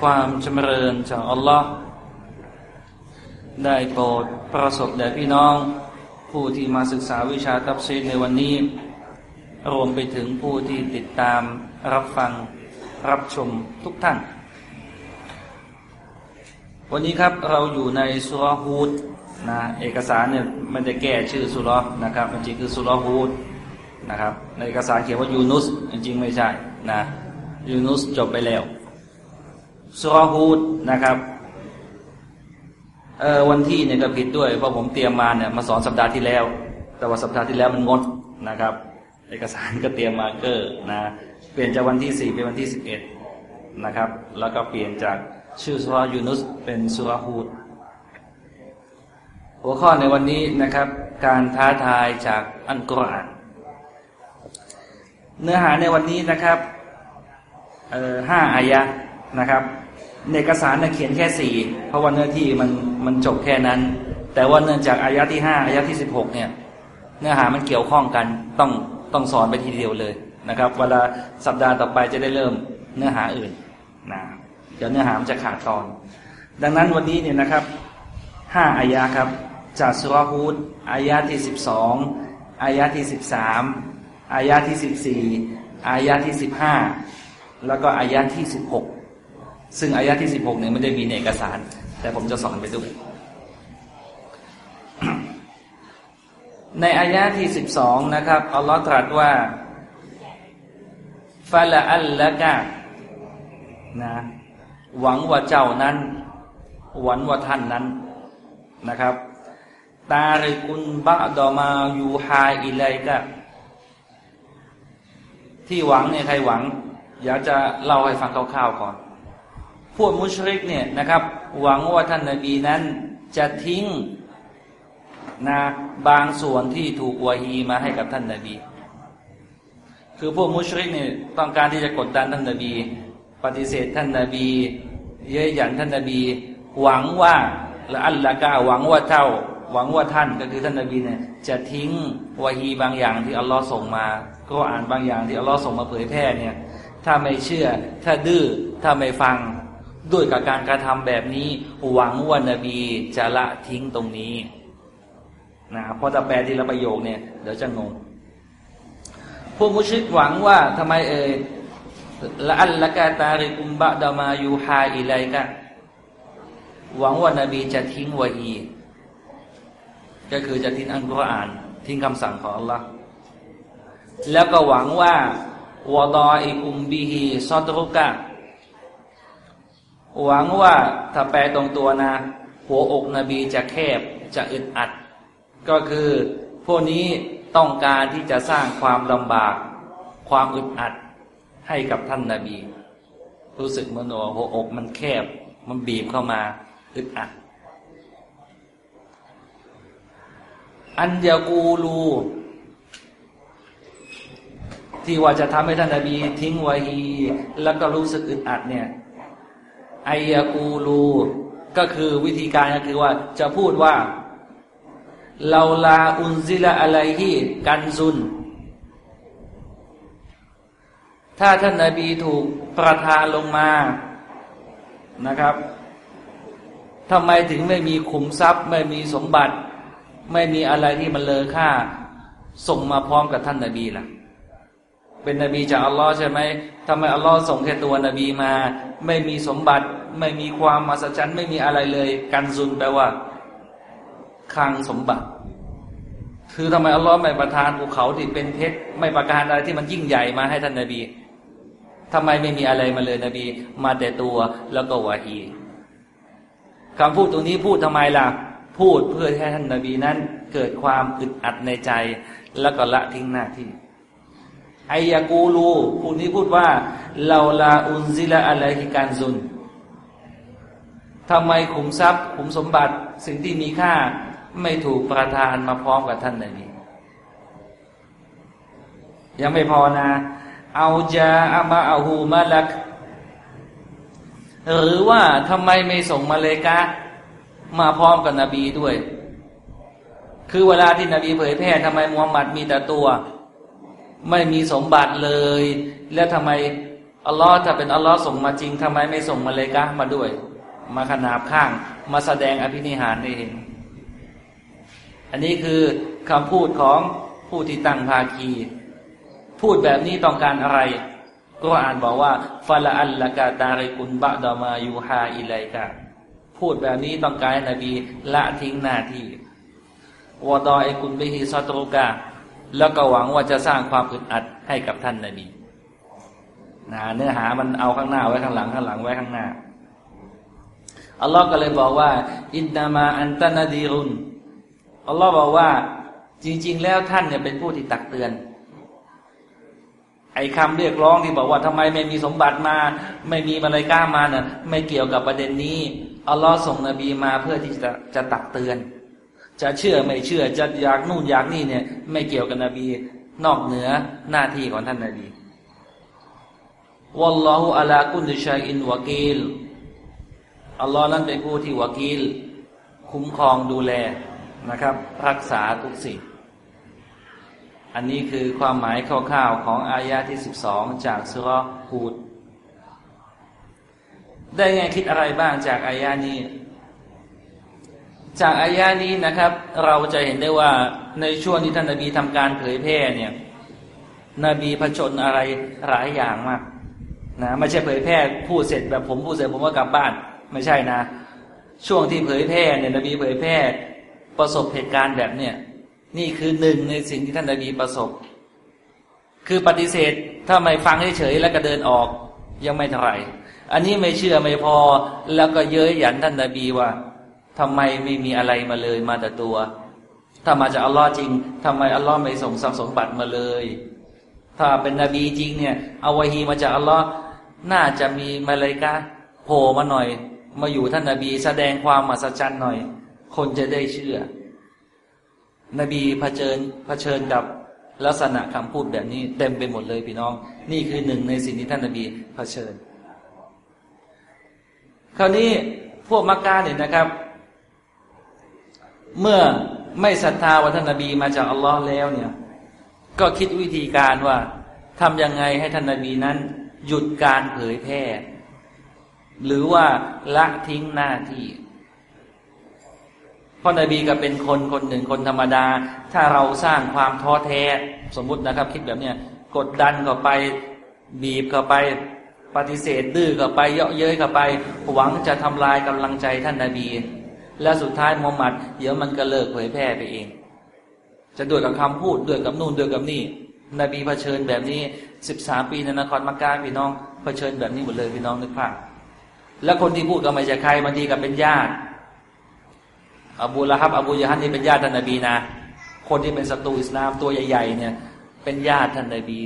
ความจำเริญจากอัลลอฮ์ได้โปรดประสบแด่พี่น้อง ผู้ที่มาศึกษาวิชาตับซีในวันนี้ รวมไปถึงผู้ที่ติดตามรับฟังรับชมทุกท่าน วันนี้ครับเราอยู่ในสุรฮูดนะเอกสารเนี่ยมันจะแก้ชื่อสุรนะครับจริงคือสุรฮูดนะครับในเอกสารเขียนว่ายูนุสจริงๆไม่ใช่นะยูนุสจบไปแล้ว สุรฮูดนะครับเออวันที่เนี่ยก็ผิดด้วยเพราะผมเตรียมมาเนี่ยมาสอนสัปดาห์ที่แล้ว แต่ว่าสัปดาห์ที่แล้วมันงดนะครับ เอกสารก็เตรียมมาเกอร์นะเปลี่ยนจากวันที่สี่เป็นวันที่สิบเอ็ดนะครับ แล้วก็เปลี่ยนจากชื่อสุรยูนุสเป็นสุรฮูดหัวข้อในวันนี้นะครับ การท้าทายจากอันกรานเนื้อหาในวันนี้นะครับห้าอายะ นะครับในเอกสารเขียนแค่สี่เพราะว่าเนื้อที่มันมันจบแค่นั้น แต่ว่าเนื่องจากอายะที่ห้าอายะที่สิบหกเนี่ยเนื้อหามันเกี่ยวข้องกันต้องต้องสอนไปทีเดียวเลยนะครับ เวลาสัปดาห์ต่อไปจะได้เริ่มเนื้อหาอื่นนะเดี๋ยวเนื้อหามันจะขาดตอน ดังนั้นวันนี้เนี่ยนะครับห้าอายะครับ จากสุรฮูดอายะที่สิบสองอายะที่สิบสามอายะที่สิบสี่อายะที่สิบห้าแล้วก็อายะที่สิบหก ซึ่งอายะที่สิบหกเนี่ยไม่ได้มีในเอกสาร แต่ผมจะสอนไปด้วยในอายะที่สิบสองนะครับอัลลอฮ์ตรัสว่าฟาละอัลละกะนะหวังว่าเจ้านั้น หวังว่าท่านนั้นนะครับ ตาริกุนบะดอมายูฮาอิไลกะที่หวังเนี่ยใครหวัง อยากจะเล่าให้ฟังคร่าวๆก่อน วกมุชริกเนี่ยนะครับ หวังว่าท่านนบีนั้นจะทิ้งนะบางส่วนที่ถูกวาฮีมาให้กับท่านนบี คือพวกมุชริกเนี่ยต้องการที่จะกดดันท่านนบี ปฏิเสธท่านนบี เย้ยหยันท่านนบี หวังว่าละอัลละกาหวังว่าเจ้าหวังว่าท่านก็คือท่านนบีเนี่ยจะทิ้งวาฮีบางอย่างที่อัลลอฮ์ส่งมา ก็อ่านบางอย่างที่อัลลอฮ์ส่งมาเผยแพร่เนี่ยถ้าไม่เชื่อ ถ้าดื้อถ้าไม่ฟัง ด้วยกับการกระทำแบบนี้ หวังว่านบีจะละทิ้งตรงนี้นะเพราะถ้าแปลทีละประโยคเนี่ยเดี๋ยวจะงงพวกมุชริกหวังว่าทำไมเอ่ยلعلك تارك بعض ما يوحى إليكหวังว่านบีจะทิ้งวะฮีก็คือจะทิ้งอัลกุรอาน ทิ้งคำสั่งของอัลลอฮ์แล้วก็หวังว่าوضائق به صدرك หวังว่าถ้าแปลตรงตัวนะ หัวอกนบีจะแคบจะอึดอัด ก็คือ พวกนี้ต้องการที่จะสร้างความลำบาก ความอึดอัดให้กับท่านนาบี รู้สึกมันหัวอกมันแคบ มันบีบเข้ามาอึดอัด อันยากูลูที่ว่าจะทำให้ท่านนาบีทิ้งวาฮีแล้วก็รู้สึกอึดอัดเนี่ย ไอยากูลูก็คือวิธีการก็คือว่าจะพูดว่าลาลาอุนซิละอะไรที่กันซุน ถ้าท่านนาบีถูกประทานลงมานะครับทำไมถึงไม่มีขุมทรัพย์ ไม่มีสมบัติ ไม่มีอะไรที่มันเลอค่า ส่งมาพร้อมกับท่านนาบีล่ะ เป็นนบีจากอัลลอฮ์ใช่ไหมทำไมอัลลอฮ์ส่งแค่ตัวนบีมา ไม่มีสมบัติ ไม่มีความมหัศจรรย์ไม่มีอะไรเลย กันซุนแปลว่าคลังสมบัติ คือทำไมอัลลอฮ์ไม่ประทานภูเขาที่เป็นเพชรไม่ประการอะไรที่มันยิ่งใหญ่มาให้ท่านนาบีทำไมไม่มีอะไรมาเลยนบี มาแต่ตัวแล้วก็วาฮีคำพูดตรงนี้พูดทำไมล่ะ พูดเพื่อให้ท่านนาบีนั้น เกิดความอึดอัดในใจ แล้วก็ละทิ้งหน้าที่ ไอยากูลูผู้นี้พูดว่าเราลาอุนซิละอะไรฮิการซุนทำไมขุมทรัพย์ ขุมสมบัติสิ่งที่มีค่า ไม่ถูกประทานมาพร้อมกับท่านนบียังไม่พอนะ เอาจาอามาอาหูมาลัก หรือว่าทำไมไม่ส่งมาเลกะมาพร้อมกับนบีด้วย คือเวลาที่นบีเผยแพร่ทำไมมูฮัมหมัดมีแต่ตัว ไม่มีสมบัติเลย แล้วทำไมอัลลอฮ์ถ้าเป็นอัลลอฮ์ส่งมาจริงทำไมไม่ส่งมาเลกะมาด้วย มาขนาบข้าง มาแสดงอภินิหารให้เห็น อันนี้คือคำพูดของผู้ที่ตั้งภาคี พูดแบบนี้ต้องการอะไรก็อ่านบอกว่าฟาลาอัลละกาตาริกุนบะดามายูฮาอิไลกาพูดแบบนี้ต้องการให้นบีละทิ้งหน้าที่วดอยกุนบิฮิซอตรุกา แล้วก็หวังว่าจะสร้างความอึดอัดให้กับท่านนบีนะเนื้อหามันเอาข้างหน้าไว้ข้างหลังข้างหลังไว้ข้างหน้าอัลลอฮ์ก็เลยบอกว่า อินนามาอันตนาดีรุนอัลลอฮ์บอกว่า จริง ๆ แล้วท่านเนี่ยเป็นผู้ที่ตักเตือน ไอ้คำเรียกร้องที่บอกว่าทำไมไม่มีสมบัติมา ไม่มีมาลายก้ามาเนี่ยไม่เกี่ยวกับประเด็นนี้อัลลอฮ์ส่งนบีมาเพื่อที่จะจะตักเตือน จะเชื่อไม่เชื่อจะอยากนู่นอยากนี่เนี่ย ไม่เกี่ยวกับนบี นอกเหนือหน้าที่ของท่านนบีวัลลอฮุอะลากุลชัยอินวะกีลอัลลอฮ์นั้นเป็นผู้ที่วะกีล คุ้มครองดูแลนะครับ รักษาทุกสิ่ง อันนี้คือความหมายคร่าวๆของอายะที่สิบสองจากสุรฮูดได้ไงคิดอะไรบ้างจากอายะนี้ จากอายะนี้นะครับ เราจะเห็นได้ว่าในช่วงที่ท่านนบีทำการเผยแพร่เนี่ย นบีผจญอะไรหลายอย่างมากนะไม่ใช่เผยแพร่พูดเสร็จแบบผมพูดเสร็จผมก็กลับบ้าน ไม่ใช่นะ ช่วงที่เผยแพร่เนี่ยนบีเผยแพร่ประสบเหตุการณ์แบบเนี่ยนี่คือหนึ่งในสิ่งที่ท่านนบีประสบ คือปฏิเสธถ้าไม่ฟังเฉยๆแล้วก็เดินออกยังไม่เท่าไหร่อันนี้ไม่เชื่อไม่พอแล้วก็เย้ยหยันท่านนบีว่า ทำไมไม่มีอะไรมาเลยมาแต่ตัว ถ้ามาจากอัลลอฮ์จริงทำไมอัลลอฮ์ไม่ส่งทรัพย์สมบัติมาเลย ถ้าเป็นนบีจริงเนี่ยเอาวะฮีมาจากอัลลอฮ์น่าจะมีมาเลยกาโผล่มาหน่อย มาอยู่ท่านนบีแสดงความมหัศจรรย์หน่อย คนจะได้เชื่อ นบีเผชิญเผชิญกับลักษณะคำพูดแบบนี้เต็มไปหมดเลยพี่น้อง นี่คือหนึ่งในสิ่งที่ท่านนบีเผชิญ คราวนี้พวกมักกะเนี่ยนะครับ เมื่อไม่ศรัทธาว่าท่านนบีมาจากอัลลอฮ์แล้วเนี่ย ก็คิดวิธีการว่าทำยังไงให้ท่านนบีนั้น หยุดการเผยแพร่ หรือว่าละทิ้งหน้าที่พราะนบีก็เป็นคนคนหนึ่งคนธรรมดา ถ้าเราสร้างความท้อแท้ สมมุตินะครับ คิดแบบเนี้ยกดดันเข้าไปบีบเข้าไป ปฏิเสธดื้อกับไปเยาะเย้ยกับไป หวังจะทำลายกำลังใจท่านนาบี และสุดท้ายมุฮัมมัดเดี๋ยวมันก็เลิกเผยแพร่ไปเอง จะด้วยกับคำพูดด้วยกับนู่นด้วยกับนี่ นบีเผชิญแบบนี้สิบสามปีในนครมักกะพี่น้องเผชิญแบบนี้หมดเลยพี่น้องนึกภาพแล้วคนที่พูดก็ไม่ใช่ใครบางทีก็เป็นญาติอบูละฮับอบูยะฮันนี่เป็นญาติท่านนบีนะ คนที่เป็นศัตรูอิสลามตัวใหญ่ๆเนี่ย เป็นญาติท่านนบี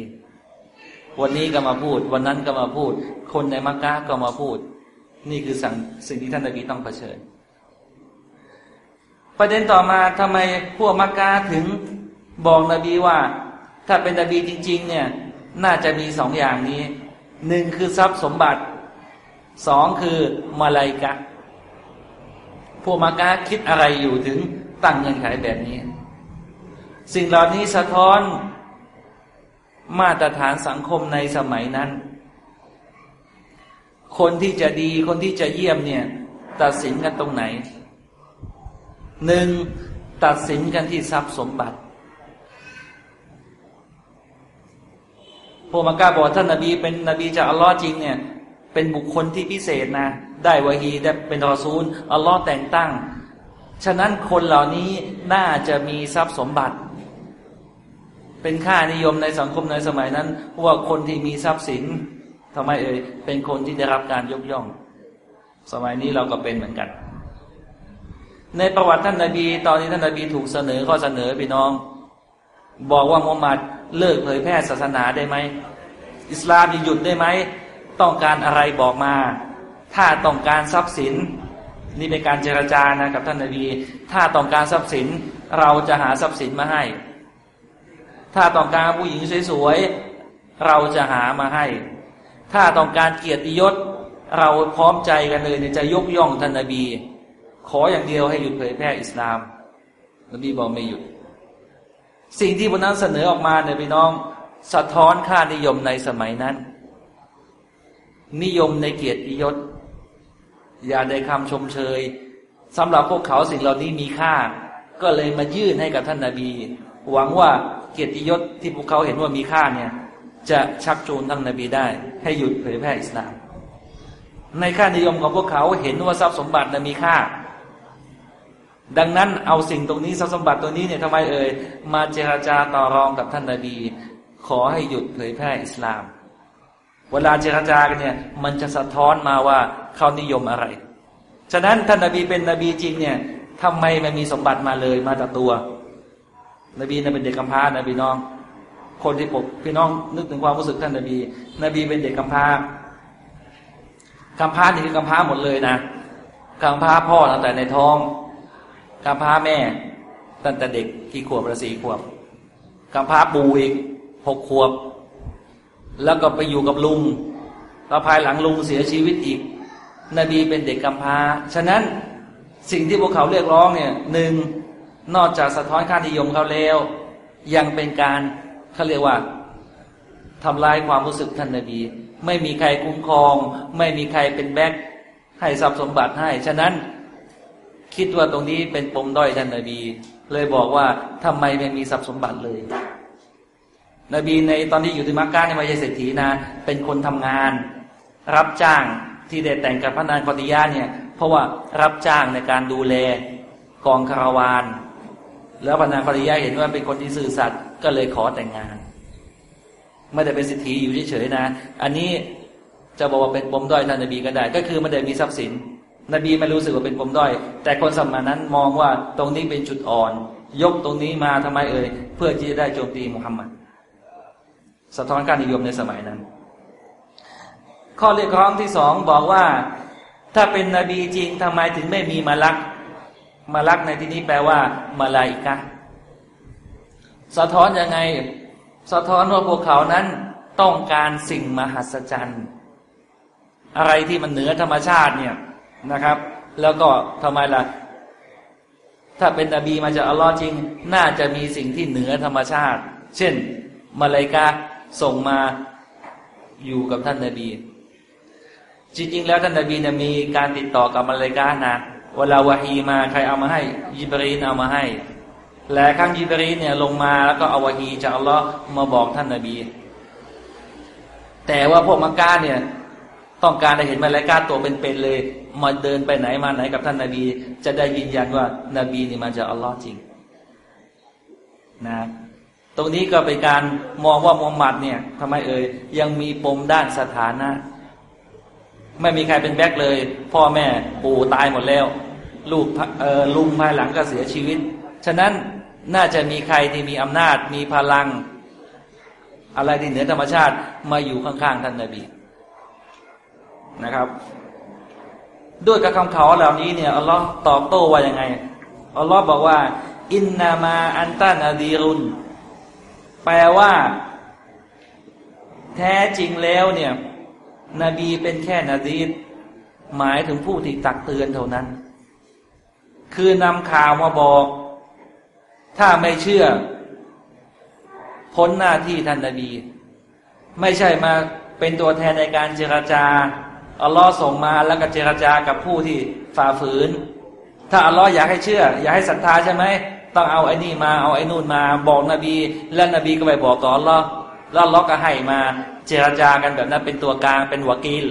วันนี้ก็มาพูด วันนั้นก็มาพูด คนในมักกะก็มาพูด นี่คือสั่งสิ่งที่ท่านนบีต้องเผชิญ ประเด็นต่อมาทำไมพวกมักกะถึงบอกนบีว่า ถ้าเป็นนบีจริง ๆ เนี่ย น่าจะมีสองอย่างนี้หนึ่งคือทรัพย์สมบัติสองคือมาลายกะ พวกมักกะคิดอะไรอยู่ถึงตั้งเงื่อนไขแบบนี้ สิ่งเหล่านี้สะท้อนมาตรฐานสังคมในสมัยนั้น คนที่จะดีคนที่จะเยี่ยมเนี่ย ตัดสินกันตรงไหน หนึ่งตัดสินกันที่ทรัพย์สมบัติ พวกมักกะบอกท่านนบีเป็นนบีจากอัลลอฮ์จริงเนี่ย เป็นบุคคลที่พิเศษนะ ได้วะฮีได้เป็นรอซูลอัลลอฮ์แต่งตั้ง ฉะนั้นคนเหล่านี้น่าจะมีทรัพย์สมบัติ เป็นค่านิยมในสังคมในสมัยนั้นว่าคนที่มีทรัพย์สินทำไมเอ่ยเป็นคนที่ได้รับการยกย่อง สมัยนี้เราก็เป็นเหมือนกัน ในประวัติท่านนาบี ตอนนี้ท่านนาบีถูกเสนอข้อเสนอพี่น้อง บอกว่ามุฮัมมัดเลิกเผยแพร่ศาสนาได้ไหมอิสลามหยุดได้ไหมต้องการอะไรบอกมา ถ้าต้องการทรัพย์สิน นี่เป็นการเจรจานะกับท่านนาบี ถ้าต้องการทรัพย์สินเราจะหาทรัพย์สินมาให้ ถ้าต้องการผู้หญิงสวยๆเราจะหามาให้ ถ้าต้องการเกียรติยศ เราพร้อมใจกันเลยจะยกย่องท่านนาบี ขออย่างเดียวให้หยุดเผยแพร่อิสลามนบีบอกไม่หยุด สิ่งที่พวกนั้นเสนอออกมาเนี่ยพี่น้อง สะท้อนค่านิยมในสมัยนั้น นิยมในเกียรติยศ อย่าได้คำชมเชยสำหรับพวกเขาสิ่งเหล่านี้มีค่า ก็เลยมายื่นให้กับท่านนาบี หวังว่าเกียรติยศที่พวกเขาเห็นว่ามีค่าเนี่ย จะชักจูงท่านนาบีได้ ให้หยุดเผยแพร่อิสลาม ในค่านิยมของพวกเขาเห็นว่าทรัพย์สมบัติมีค่า ดังนั้นเอาสิ่งตรงนี้ทรัพย์สมบัติตัวนี้เนี่ยทำไมเอ่ยมาเจราจาต่อรองกับท่านนาบี ขอให้หยุดเผยแพร่อิสลาม เวลาเจรจากันเนี่ย มันจะสะท้อนมาว่าเขานิยมอะไร ฉะนั้นท่านนบีเป็นนบีจริงเนี่ยทำไมมันมีสมบัติมาเลยมาแต่ตัว นบีนั้นเป็นเด็กกำพร้านะพี่น้อง คนที่ปกพี่น้องนึกถึงความรู้สึกท่านนบี นบีเป็นเด็กกำพร้ากำพร้านี่คือกำพร้าหมดเลยนะกำพร้าพ่อตั้งแต่ในท้อง กำพร้าแม่ตั้งแต่เด็กกี่ขวบประสี่ขวบกำพร้าปู่อีกหกขวบ แล้วก็ไปอยู่กับลุงแล้วภายหลังลุงเสียชีวิตอีก นบีเป็นเด็กกำพร้า ฉะนั้นสิ่งที่พวกเขาเรียกร้องเนี่ยหนึ่งนอกจากสะท้อนค่านิยมเขาแล้ว ยังเป็นการเขาเรียกว่าทำลายความรู้สึกท่านนบี ไม่มีใครคุ้มครอง ไม่มีใครเป็นแบ็คให้ทรัพย์สมบัติให้ ฉะนั้น คิดว่าตรงนี้เป็นปมด้อยท่านนบี เลยบอกว่าทำไมไม่มีทรัพย์สมบัติเลย นบีในตอนที่อยู่ที่มักกะในไม่ใช่เศรษฐีนะ เป็นคนทำงาน รับจ้างที่ได้แต่งกับพระนางคอติยาเนี่ย เพราะว่ารับจ้างในการดูแลกองคาราวาน แล้วพระนางคอติยาเห็นว่าเป็นคนที่ซื่อสัตย์ก็เลยขอแต่งงาน ไม่ได้เป็นเศรษฐีอยู่เฉยๆนะ อันนี้จะบอกว่าเป็นปมด้อยท่านนบีก็ได้ ก็คือไม่ได้มีทรัพย์สิน นบีไม่รู้สึกว่าเป็นปมด้อย แต่คนสมัยนั้นมองว่าตรงนี้เป็นจุดอ่อน ยกตรงนี้มาทำไมเอ่ยเพื่อที่จะได้โจมตีมุฮัมมัดสะท้อนการนิยมในสมัยนั้น ข้อเรียกร้องที่สองบอกว่า ถ้าเป็นนบีจริงทำไมถึงไม่มีมาลักมาลักในที่นี้แปลว่า มาลาอิกะสะท้อนยังไง สะท้อนว่าพวกเขานั้นต้องการสิ่งมหัศจรรย์ อะไรที่มันเหนือธรรมชาติเนี่ย นะครับ แล้วก็ทำไมล่ะ ถ้าเป็นนบีมาจากอัลลอฮ์จริง น่าจะมีสิ่งที่เหนือธรรมชาติ เช่น มาลายกาส่งมาอยู่กับท่านนาบี จริง ๆ แล้วท่านนาบีเนี่ยมีการติดต่อกับมาเลกานะเวลาวาฮีมาใครเอามาให้ยิบรีนเอามาให้และครั้งยิบรีนเนี่ยลงมาแล้วก็เอาวาฮีจากอัลลอฮ์มาบอกท่านนาบี แต่ว่าพวกมักกะเนี่ย ต้องการได้เห็นมาเลกาตัวเป็นๆเเลย มาเดินไปไหนมาไหนกับท่านนาบี จะได้ยืนยันว่านาบีนี่มาจากอัลลอฮ์จริงนะตรงนี้ก็เป็นการมองว่ามุฮัมมัดเนี่ยทำไมเอ่ยยังมีปมด้านสถานะ ไม่มีใครเป็นแบ็คเลย พ่อแม่ปู่ตายหมดแล้ว ลูกเออลุงภายหลังก็เสียชีวิต ฉะนั้นน่าจะมีใครที่มีอำนาจมีพลัง อะไรที่เหนือธรรมชาติมาอยู่ข้างๆท่านนาบีนะครับ ด้วยกับคำเขาเหล่านี้เนี่ยอัลลอฮ์ตอบโต้ว่ายังไงอัลลอฮ์บอกว่า อินนามาอันตานาดีรุน แปลว่า แท้จริงแล้วเนี่ย นบีเป็นแค่นาดีดหมายถึงผู้ที่ตักเตือนเท่านั้น คือนำข่าวมาบอก ถ้าไม่เชื่อ พ้นหน้าที่ท่านนบี ไม่ใช่มาเป็นตัวแทนในการเจรจา อัลลอฮ์ส่งมาแล้วก็เจรจากับผู้ที่ฝ่าฝืน ถ้าอัลลอฮ์อยากให้เชื่อ อยากให้ศรัทธาใช่ไหมต้องเอาไอ้นี่มาเอาไอ้นู่นมา บอกนบี และนบีก็ไปบอกก่อนล้อฮ์แล้วอัล็อกก็ให้มาเจรจากันแบบนั้นเป็นตัวกลางเป็นวากีล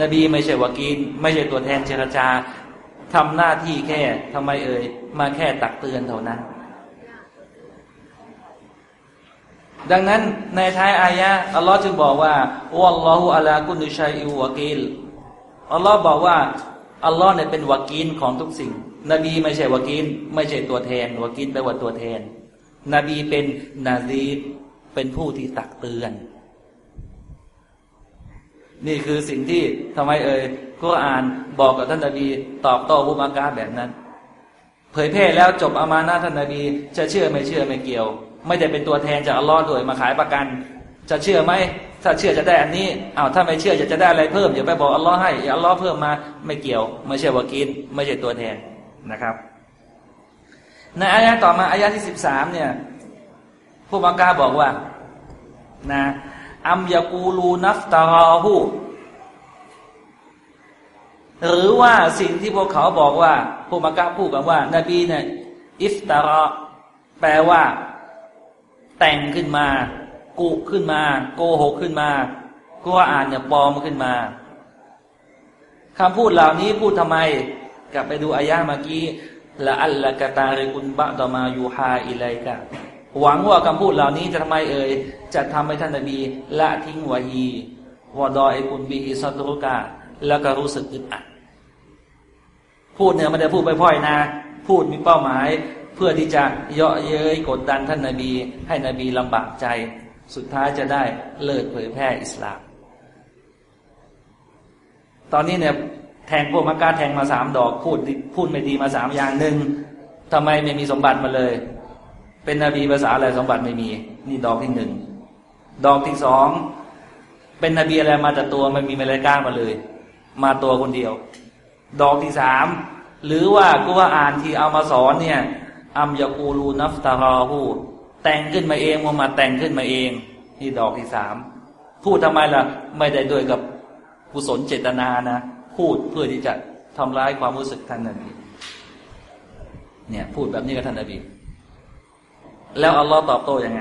นบีไม่ใช่วากีล ไม่ใช่ตัวแทนเจรจาทำหน้าที่แค่ทำไมเอ่ยมาแค่ตักเตือนเท่านั้น ดังนั้นในท้ายอายะอัลลอฮ์จึงบอกว่าวัลลอฮุอะลากุนุชัยอิวะกีลอัลลอฮ์บอกว่าอัลลอฮ์เนี่ยเป็นวากีนของทุกสิ่ง นบีไม่ใช่วากินไม่ใช่ตัวแทนวากินแปลว่าตัวแทน นบีเป็นนาซีเป็นผู้ที่ตักเตือน นี่คือสิ่งที่ทำไมเอ่ยกุรอานบอกกับท่านนบีตอบโต้อุมากาแบบนั้น เผยแพร่แล้วจบอามานะท่านนบี จะเชื่อไม่เชื่อไม่เกี่ยว ไม่ได้เป็นตัวแทนจากอัลลอฮ์โดยมาขายประกัน จะเชื่อไหมถ้าเชื่อจะได้อันนี้อ้าวถ้าไม่เชื่อจะจะได้อะไรเพิ่มอย่าไปบอกอัลลอฮ์ให้อย่าอัลลอฮ์เพิ่มมาไม่เกี่ยว ไม่ใช่วากิน ไม่ใช่ตัวแทนนะครับ ในอายะต่อมาอายะที่สิบสามเนี่ยผู้บังกาบอกว่านะอัมยากูลูนัฟตารอหูหรือว่าสิ่งที่พวกเขาบอกว่าผู้บังกาพูดกันว่า นบีเนี่ยอิฟตารอแปลว่า แต่งขึ้นมา กุขึ้นมา โกหกขึ้นมาก็อ่านเนี่ยปลอมขึ้นมาคำพูดเหล่านี้พูดทำไม กลับไปดูอายะเมื่อกี้ละอัลละกะตาริกุนบะตอมายูฮาอิไลกะหวังว่าคำพูดเหล่านี้จะทำไมเอ่ยจะทำให้ท่านนบีละทิ้งวาฮีวอดอยกุนบีอิสัตรุกะแล้วก็รู้สึกอึดอัดพูดเนี่ยไม่ได้พูดไปพ่อยนะ พูดมีเป้าหมาย เพื่อที่จะเยาะเย้ยกดดันท่านนบี ให้นบีลำบากใจ สุดท้ายจะได้เลิกเผยแพร่อิสลาม ตอนนี้เนี่ยแทงพวกมักกะแทงมาสามดอกพูดพูดไม่ดีมาสามอย่างหนึ่งทำไมไม่มีสมบัติมาเลย เป็นนบีภาษาอะไรสมบัติไม่มี นี่ดอกที่หนึ่งดอกที่สองเป็นนบีอะไรมาแต่ตัวไม่มีมาเลยก้ามาเลย มาตัวคนเดียว ดอกที่สามหรือว่ากูว่าอ่านที่เอามาสอนเนี่ย อัมยากูลูนัฟตารอฮูแต่งขึ้นมาเองมามาแต่งขึ้นมาเอง นี่ดอกที่สามพูดทำไมล่ะ ไม่ได้ด้วยกับกุศลเจตนานะ พูดเพื่อที่จะทำร้ายความรู้สึกท่านนบีเนี่ย พูดแบบนี้กับท่านนบีแล้วอัลลอฮ์ตอบโต้ยังไง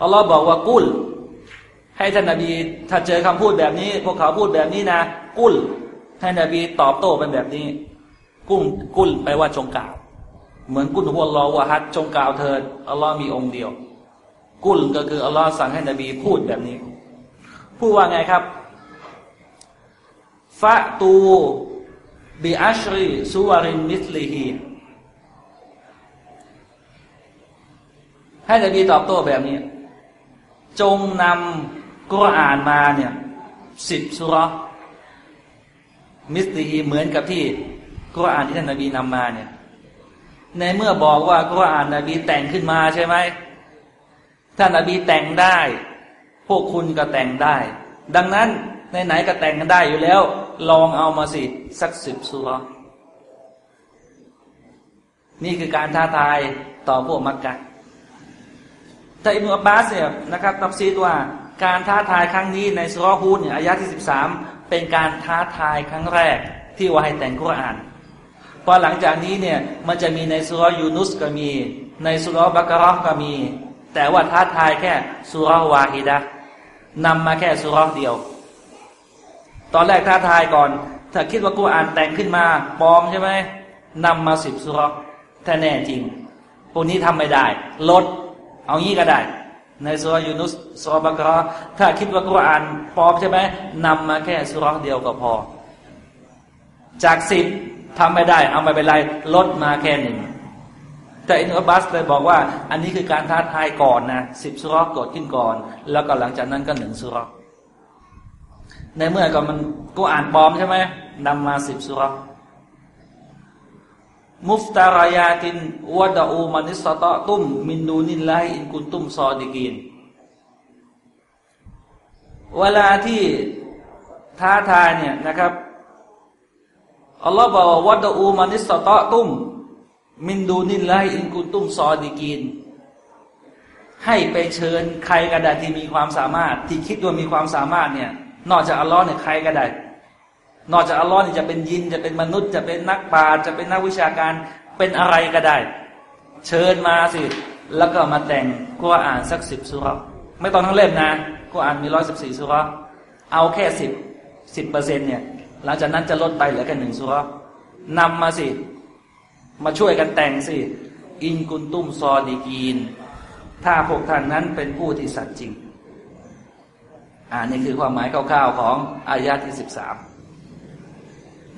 อัลลอฮ์บอกว่ากุล ให้ท่านนบี ถ้าเจอคำพูดแบบนี้ พวกเขาพูดแบบนี้นะ กุลให้นบีตอบโต้เป็นแบบนี้ กุ้งกุลแปลว่าจงกล่าว เหมือนกุลหัวลอวะฮัดจงกล่าวเถิดอัลลอฮ์มีองค์เดียว กุลก็คืออัลลอฮ์สั่งให้นบีพูดแบบนี้ พูดว่าไงครับฟะตูบิอัชรีสุวารินมิสลิฮีให้นบีตอบโต้แบบนี้ จงนำกุรอานมาเนี่ยสิบสุรมิสลีฮีเหมือนกับที่กุรอานที่ท่านนบีนำมาเนี่ย ในเมื่อบอกว่ากุรอานนบีแต่งขึ้นมาใช่ไหมท่านนบีแต่งได้ พวกคุณก็แต่งได้ ดังนั้นในไหนก็แต่งกันได้อยู่แล้ว ลองเอามาสิ สักสิบสุรนี่คือการท้าทายต่อพวกมักกะแต่อิมูอับบาสเนี่ยนะครับตับซีดว่าการท้าทายครั้งนี้ในสุรฮูดเนี่ยอายะที่สิบสามเป็นการท้าทายครั้งแรกที่ว่าให้แต่งกุรอาน พอหลังจากนี้เนี่ยมันจะมีในสุรยูนุสก็มี ในสุรบักรอก็มี แต่ว่าท้าทายแค่สุรวาฮิดะนำมาแค่สุรเดียว ตอนแรกท้าทายก่อน ถ้าคิดว่ากุรอานแต่งขึ้นมาปลอมใช่ไหมนำมาสิบสุรถ้าแน่จริงพวกนี้ทำไม่ได้ ลด เอางี้ก็ได้ ในสุรยูนุสสุรบักรอถ้าคิดว่ากุรอานปลอมใช่ไหมนำมาแค่สุรเดียวก็พอ จากสิบ ทำไม่ได้ เอาไม่เป็นไรลดมาแค่หนึ่งแต่อินอับัสเลยบอกว่า อันนี้คือการท้าทายก่อนนะสิบสุรกดขึ้นก่อน แล้วก็หลังจากนั้นก็หนึ่งสุรในเมื่อก็มันกูอ่านปลอมใช่ไหมนำมาสิบสุรมุฟตารายาตินวะดาอูมานิสตะตุมมินดูนินไลอินกุนตุมซอดิกีนเวลาที่ท้าทายเนี่ยนะครับ อัลลอฮ์บอกว่าวัดอูมานิสตะตุมมินดูนินไลอินกุตุมซอดิกีนให้ไปเชิญใครก็ได้ที่มีความสามารถ ที่คิดว่ามีความสามารถเนี่ย นอกจากอัลลอฮ์เนี่ยใครก็ได้นอกจากอัลลอฮ์นี่จะเป็นยินจะเป็นมนุษย์ จะเป็นนักปราชญ์จะเป็นนักวิชาการเป็นอะไรก็ได้ เชิญมาสิ แล้วก็มาแต่งกุรอานสักสิบสุรไม่ต้องทั้งเล่มนะกุรอานมีร้อยสิบสี่สุรเอาแค่สิบสิบเปอร์เซ็นเนี่ย หลังจากนั้นจะลดไปเหลือแค่หนึ่งสุรนำมาสิ มาช่วยกันแต่งสิ อินกุนตุ้มซอดีกีน ถ้าพวกท่านนั้นเป็นผู้ที่สัตย์จริง อ่านี่คือความหมายคร่าวๆของอายาที่สิบสาม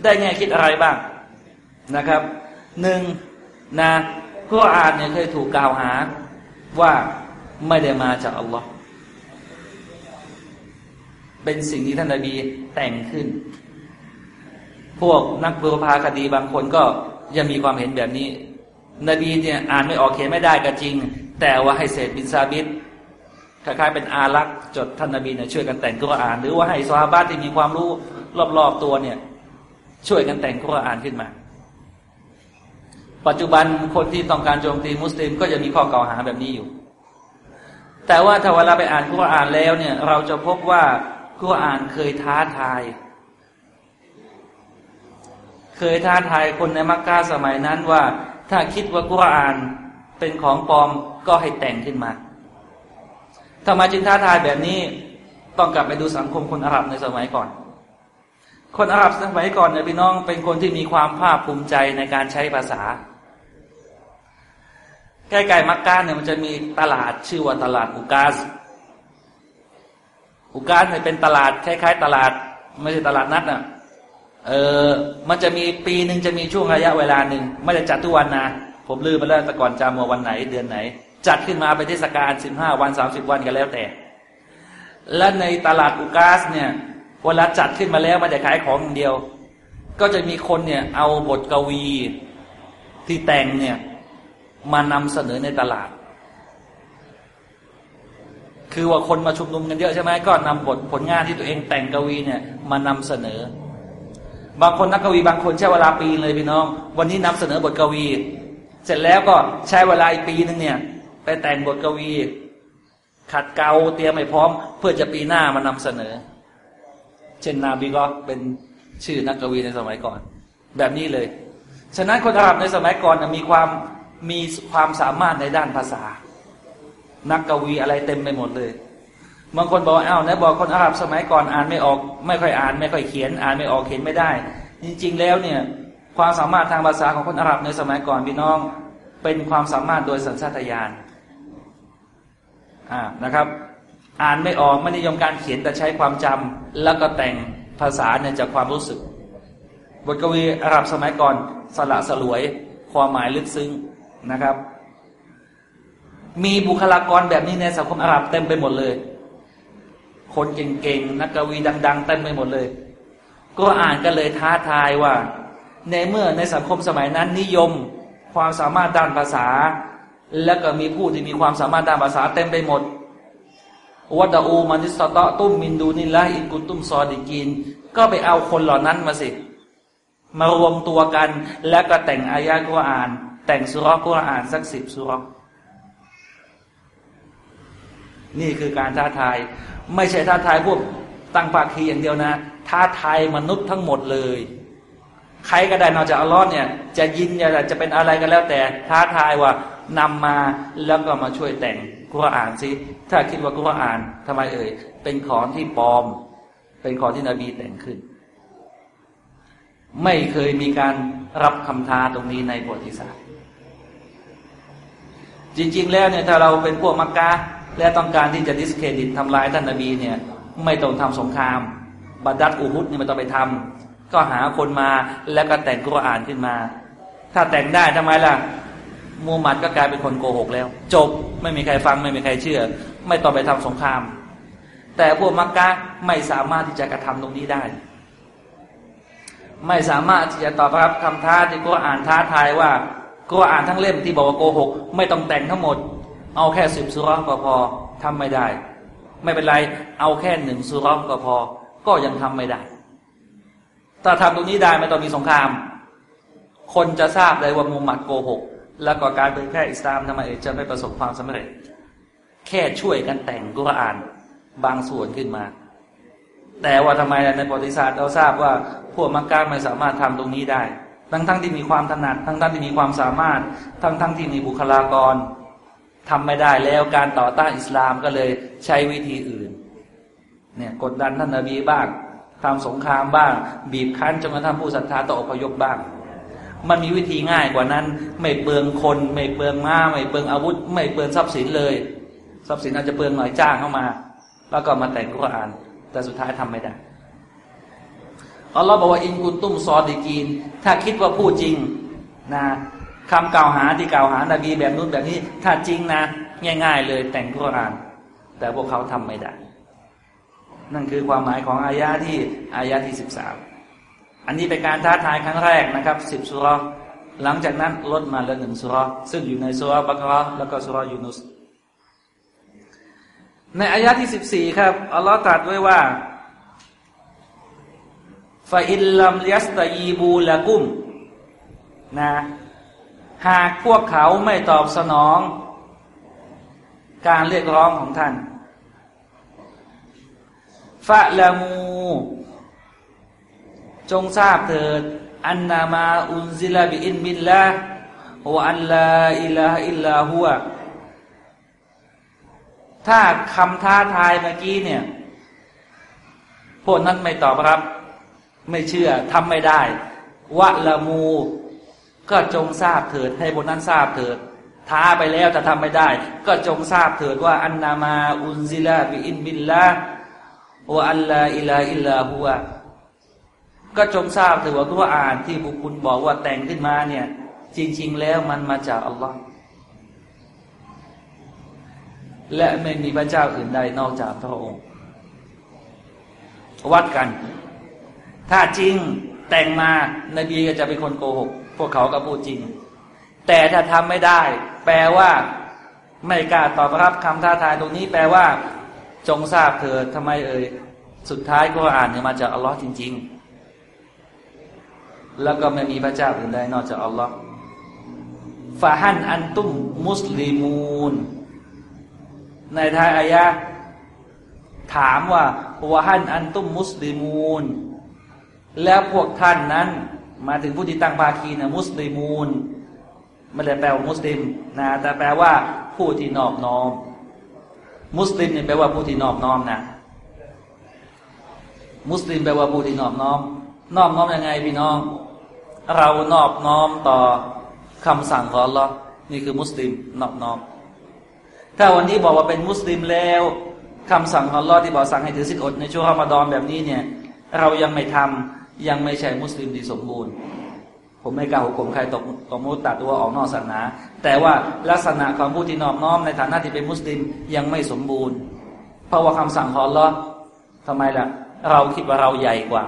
ได้แง่คิดอะไรบ้างนะครับหนึ่งนะกุรอานเนี่ยเคยถูกกล่าวหาว่าไม่ได้มาจากอัลลอฮ์เป็นสิ่งที่ท่านนบีแต่งขึ้น พวกนักบุรพาคดีบางคนก็ยังมีความเห็นแบบนี้ นบีเนี่ยอ่านไม่ออกเขียนไม่ได้ก็จริง แต่ว่าให้เศษบินซาบิดคล้ายๆเป็นอารักษ์จดท่านนบีเนี่ยช่วยกันแต่งกุรอาน หรือว่าให้ซอฮาบะที่มีความรู้รอบๆตัวเนี่ย ช่วยกันแต่งกุรอานขึ้นมา ปัจจุบันคนที่ต้องการโจมตีมุสลิมก็จะมีข้อกล่าวหาแบบนี้อยู่ แต่ว่าถ้าเวลาไปอ่านกุรอานแล้วเนี่ย เราจะพบว่ากุรอานเคยท้าทาย เคยท้าทายคนในมักกะสมัยนั้นว่า ถ้าคิดว่ากุรอานเป็นของปลอมก็ให้แต่งขึ้นมาทำไมจึงท้าทายแบบนี้ต้องกลับไปดูสังคมคนอาหรับในสมัยก่อน คนอาหรับสมัยก่อนเนี่ยพี่น้องเป็นคนที่มีความภาคภูมิใจในการใช้ภาษา ใกล้ๆมักกะเนี่ยมันจะมีตลาดชื่อว่าตลาดอุกาสอุกาสเนี่ยเป็นตลาดคล้ายๆ ตลาด ไม่ใช่ตลาดนัดน่ะ เออมันจะมีปีหนึ่งจะมีช่วงระยะเวลาหนึ่งไม่ได้จัดทุกวันนะ ผมลืมไปแล้วแต่ก่อนจำว่าวันไหนเดือนไหน จัดขึ้นมาเป็นเทศกาลสิบห้าวันสามสิบวันกันแล้วแต่ และในตลาดอุกาสเนี่ยเวลาจัดขึ้นมาแล้วมันจะขายของอย่างเดียว ก็จะมีคนเนี่ยเอาบทกวีที่แต่งเนี่ยมานำเสนอในตลาด คือว่าคนมาชุมนุมกันเยอะใช่ไหมก็นำบทผลงานที่ตัวเองแต่งกวีเนี่ยมานำเสนอ บางคนนักกวีบางคนใช้เวลาปีเลยพี่น้อง วันนี้นำเสนอบทกวี เสร็จแล้วก็ใช้เวลาอีกปีหนึ่งเนี่ย ไปแต่งบทกวี ขัดเกลาเตรียมให้พร้อม เพื่อจะปีหน้ามานำเสนอ เช่นนาบีก็เป็นชื่อนักกวีในสมัยก่อน แบบนี้เลย ฉะนั้นคนอาหรับในสมัยก่อนมีความมีความสามารถในด้านภาษา นักกวีอะไรเต็มไปหมดเลย บางคนบอกอ้าวนบอกคนอาหรับสมัยก่อนอ่านไม่ออก ไม่ค่อยอ่าน ไม่ค่อยเขียน อ่านไม่ออกเขียนไม่ได้ จริง ๆ แล้วเนี่ยความสามารถทางภาษาของคนอาหรับในสมัยก่อนพี่น้องเป็นความสามารถโดยสัญชาตญาณอ่านะครับ อ่านไม่ออกไม่นิยมการเขียนแต่ใช้ความจำแล้วก็แต่งภาษาเนี่ยจากความรู้สึก บทกวีอาหรับสมัยก่อนสละสลวย ความหมายลึกซึ้งนะครับ มีบุคลากรแบบนี้ในสังคมอาหรับเต็มไปหมดเลย คนเก่งๆนักกวีดัง ๆเต็มไปหมดเลย ก็อ่านกันเลยท้าทายว่า ในเมื่อในสังคมสมัยนั้นนิยมความสามารถด้านภาษา แล้วก็มีผู้ที่มีความสามารถด้านภาษาเต็มไปหมดวัดอูมานิสตอตุ้มมินดูนิละอิกุตุ้มซอดิกิน ก็ไปเอาคนเหล่านั้นมาสิ มารวมตัวกัน แล้วก็แต่งอายะกุรอาน แต่งสุรกุรอานสักสิบสุร นี่คือการท้าทาย ไม่ใช่ท้าทายพวกตั้งปากคีอย่างเดียวนะ ท้าทายมนุษย์ทั้งหมดเลย ใครก็ได้นอกจากอัลลอฮ์เนี่ย จะยินจะจะเป็นอะไรก็แล้วแต่ท้าทายว่านำมาแล้วก็มาช่วยแต่งกุรอานสิถ้าคิดว่ากุรอานทำไมเอ่ยเป็นของที่ปลอม เป็นของที่นบีแต่งขึ้น ไม่เคยมีการรับคำท้าตรงนี้ในประวัติศาสตร์จริง ๆ แล้วเนี่ยถ้าเราเป็นพวกมักกะ และต้องการที่จะดิสเครดิตทำลายท่านนบีเนี่ยไม่ต้องทำสงครามบัดดัดอูฮุดเนี่ยไม่ต้องไปทำก็หาคนมาแล้วก็แต่งกุรอานขึ้นมา ถ้าแต่งได้ทำไมล่ะมูฮัมหมัดก็กลายเป็นคนโกหกแล้ว จบไม่มีใครฟังไม่มีใครเชื่อ ไม่ต้องไปทำสงคราม แต่พวกมักกะไม่สามารถที่จะกระทำตรงนี้ได้ ไม่สามารถที่จะตอบรับคำท้าที่กุรอานท้าทายว่ากุรอานทั้งเล่มที่บอกว่าโกหก ไม่ต้องแต่งทั้งหมด เอาแค่สิบสุรก็พอทำไม่ได้ ไม่เป็นไร เอาแค่หนึ่งสุรก็พอ ก็ยังทำไม่ได้ ถ้าทำตรงนี้ได้ไม่ต้องมีสงคราม คนจะทราบเลยว่ามุฮัมมัดโกหกแล้วก็การเผยแพร่อิสลามทำไมจะไม่ประสบความสำเร็จ แค่ช่วยกันแต่งกุรอานบางส่วนขึ้นมา แต่ว่าทำไมในประวัติศาสตร์เราทราบว่าพวกมักกะไม่สามารถทำตรงนี้ได้ ทั้งทั้งที่มีความถนัด ทั้งทั้งที่มีความสามารถ ทั้งทั้งที่มีบุคลากร ทำไม่ได้แล้วการต่อต้านอิสลามก็เลยใช้วิธีอื่น เนี่ยกดดันท่านนบีบ้างทำสงครามบ้าง บีบคั้นจนกระทั่งผู้ศรัทธาต้ออพยพบ้าง มันมีวิธีง่ายกว่านั้น ไม่เปลืองคน ไม่เปลืองม้า ไม่เปลืองอาวุธ ไม่เปลืองทรัพย์สินเลย ทรัพย์สินอาจจะเปลืองหน่อยจ้างเข้ามา แล้วก็มาแต่งกุรอาน แต่สุดท้ายทำไม่ได้อัลลอฮ์บอกว่าอินกุตุมซอดีกีน ถ้าคิดว่าพูดจริงนะ คำกล่าวหาที่กล่าวหานาบีแบบนู้นแบบนี้ ถ้าจริงนะ ง่าย ๆ เลยแต่งกุรอาน แต่พวกเขาทำไม่ได้ นั่นคือความหมายของอายะที่อายะที่สิบสามอันนี้เป็นการท้าทายครั้งแรกนะครับสิบสุรหลังจากนั้นลดมาเหลือหนึ่งสุรซึ่งอยู่ในสุรบักรอแล้วก็สุรยูนุสในอายะที่สิบสี่ครับอัลลอฮ์ตรัสไว้ว่าฟาอิลลัมยัสตยีบูละกุมนะ หากพวกเขาไม่ตอบสนอง การเรียกร้องของท่านฟะละมู จงทราบเถิด อันนามาอุนซิลาบิอินบินละวะอัลลาอิลาอิลลาหัวถ้าคำท้าทายเมื่อกี้เนี่ย พวกนั้นไม่ตอบรับ ไม่เชื่อทำไม่ได้วะละมู ก็จงทราบเถิดให้พวกนั้นทราบเถิด ท้าไปแล้วแต่ทำไม่ได้ ก็จงทราบเถิดว่าอันนามาอุนซิลาบิอินบินละวะอัลลาอิลาอิลลาหัวก็จงทราบเถิดว่าตัวอ่านที่บุคคลบอกว่าแต่งขึ้นมาเนี่ย จริง ๆ แล้วมันมาจากอัลลอฮ์และไม่มีพระเจ้าอื่นใดนอกจากพระองค์ วัดกัน ถ้าจริงแต่งมานบีก็จะเป็นคนโกหก พวกเขาก็พูดจริง แต่ถ้าทำไม่ได้ แปลว่า ไม่กล้าตอบรับคำท้าทายตรงนี้แปลว่า จงทราบเถิดทำไมเอ่ยสุดท้ายก็อ่านเนี่ยมาจากอัลลอฮ์จริง ๆ แล้วก็ไม่มีพระเจ้าอื่นใดนอกจากอัลลอฮ์فهل أنتم مسلمونในท้ายอายะถามว่าفهل أنتم مسلمون แล้วพวกท่านนั้น หมายถึงผู้ที่ตั้งภาคีนะمسلمونไม่ได้แปลว่ามุสลิมนะแต่แปลว่าผู้ที่นอบน้อม มุสลิมเนี่ยแปลว่าผู้ที่นอบน้อมนะมุสลิมแปลว่าผู้ที่นอบน้อม นอบน้อมยังไงพี่น้อง เรานอบน้อมต่อคำสั่งของ Allah นี่คือมุสลิมนอบน้อม ถ้าวันนี้บอกว่าเป็นมุสลิมแล้วคำสั่งของลอที่บอกสั่งให้ถือสินอดในช่วงรอมฎอนแบบนี้เนี่ย เรายังไม่ทำ ยังไม่ใช่มุสลิมที่สมบูรณ์ ผมไม่กล่าวผมใครตกตกมุตตัดตัวออกนอกศาสนา แต่ว่าลักษณะของผู้ที่นอบน้อมในฐานะที่เป็นมุสลิมยังไม่สมบูรณ์ เพราะว่าคำสั่งของลอทำไมล่ะ เราคิดว่าเราใหญ่กว่า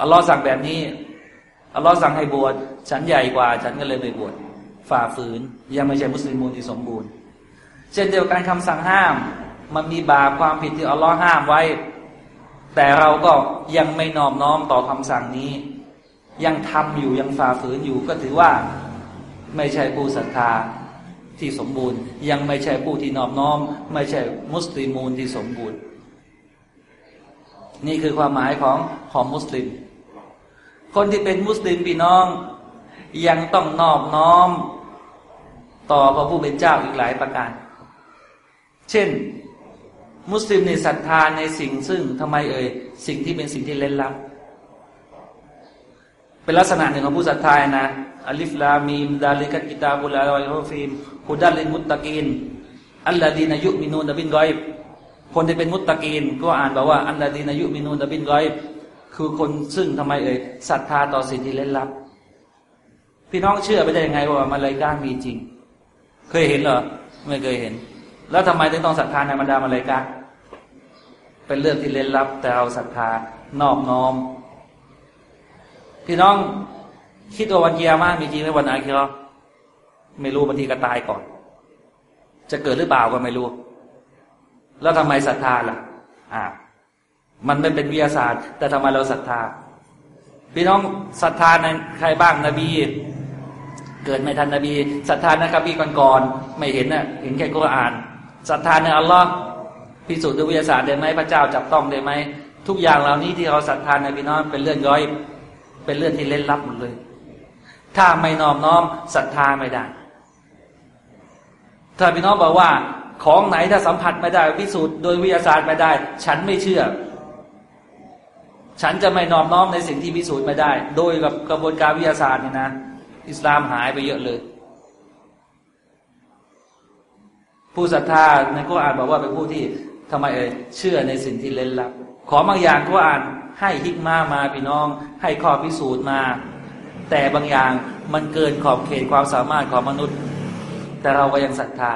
อัลลอฮ์สั่งแบบนี้อัลลอฮ์สั่งให้บวชฉันใหญ่กว่า ฉันก็เลยไม่บวชฝ่าฝืน ยังไม่ใช่มุสลิมมูลที่สมบูรณ์ เช่นเดียวกันคำสั่งห้าม มันมีบาปความผิดที่อัลลอฮ์ห้ามไว้ แต่เราก็ยังไม่นอบน้อมต่อคำสั่งนี้ ยังทำอยู่ยังฝ่าฝืนอยู่ก็ถือว่าไม่ใช่ผู้ศรัทธาที่สมบูรณ์ ยังไม่ใช่ผู้ที่นอบน้อม ไม่ใช่มุสลิมูนที่สมบูรณ์ นี่คือความหมายของของมุสลิม คนที่เป็นมุสลิมพี่น้อง ยังต้องนอบน้อม ต่อพระผู้เป็นเจ้าอีกหลายประการ เช่น มุสลิมในศรัทธาในสิ่งซึ่งทำไมเอ่ยสิ่งที่เป็นสิ่งที่เล่นลับ เป็นลักษณะหนึ่งของผู้ศรัทธานะอัลิฟลามีมดาลิกัตกิตาบุลาลอยโรฟีมฮุดัลลินมุตตะกีนอัลลาดีนายุมินูนดบินกอยคนที่เป็นมุตตะกีนก็อ่านบอกว่าอัลลาดีนายุมินูนดบินกอยคือคนซึ่งทำไมเอ่ยศรัทธาต่อสิ่งที่เล่นลับ พี่น้องเชื่อไปได้ยังไงว่ามาลายกามีจริง เคยเห็นเหรอ ไม่เคยเห็น แล้วทำไมถึงต้องศรัทธาในบรรดามาเลกาเป็นเรื่องที่เล่นลับ แต่เราศรัทธานอบน้อม พี่น้องคิดว่าวันเกียร์มากมีจริงไหมวันอาคิรอไม่รู้บางทีก็ตายก่อน จะเกิดหรือเปล่าก็ไม่รู้ แล้วทำไมศรัทธาล่ะ อ่า มันไม่เป็นวิทยาศาสตร์ แต่ทำไมเราศรัทธา พี่น้องศรัทธาในใครบ้างนบีเกิดไม่ทันนบีศรัทธานะครับพี่ก่อนๆไม่เห็นนะ่ะเห็นแค่กุรอาน ศรัทธาในอัลลอฮ์พิสูจน์ด้วยวิทยาศาสตร์ได้ไหมพระเจ้าจับต้องได้ไหมทุกอย่างเหล่านี้ที่เราศรัทธาในพี่น้องเป็นเรื่องย่อย เป็นเรื่องที่เล่นลับหมดเลย ถ้าไม่นอมน้อมศรัทธาไม่ได้ถ้าพี่น้องบอกว่า ของไหนถ้าสัมผัสไม่ได้ พิสูจน์โดยวิทยาศาสตร์ไม่ได้ ฉันไม่เชื่อ ฉันจะไม่นอมน้อมในสิ่งที่พิสูจน์ไม่ได้ โดยกับกระบวนการวิทยาศาสตร์นี่นะ อิสลามหายไปเยอะเลย ผู้ศรัทธาในกุรอานบอกว่าเป็นผู้ที่ทำไมเอ่ยเชื่อในสิ่งที่เล่นลับ ขอบางอย่างกุรอานให้ฮิกมามาพี่น้อง ให้ข้อพิสูจน์มา แต่บางอย่างมันเกินขอบเขตความสามารถของมนุษย์ แต่เราก็ยังศรัทธา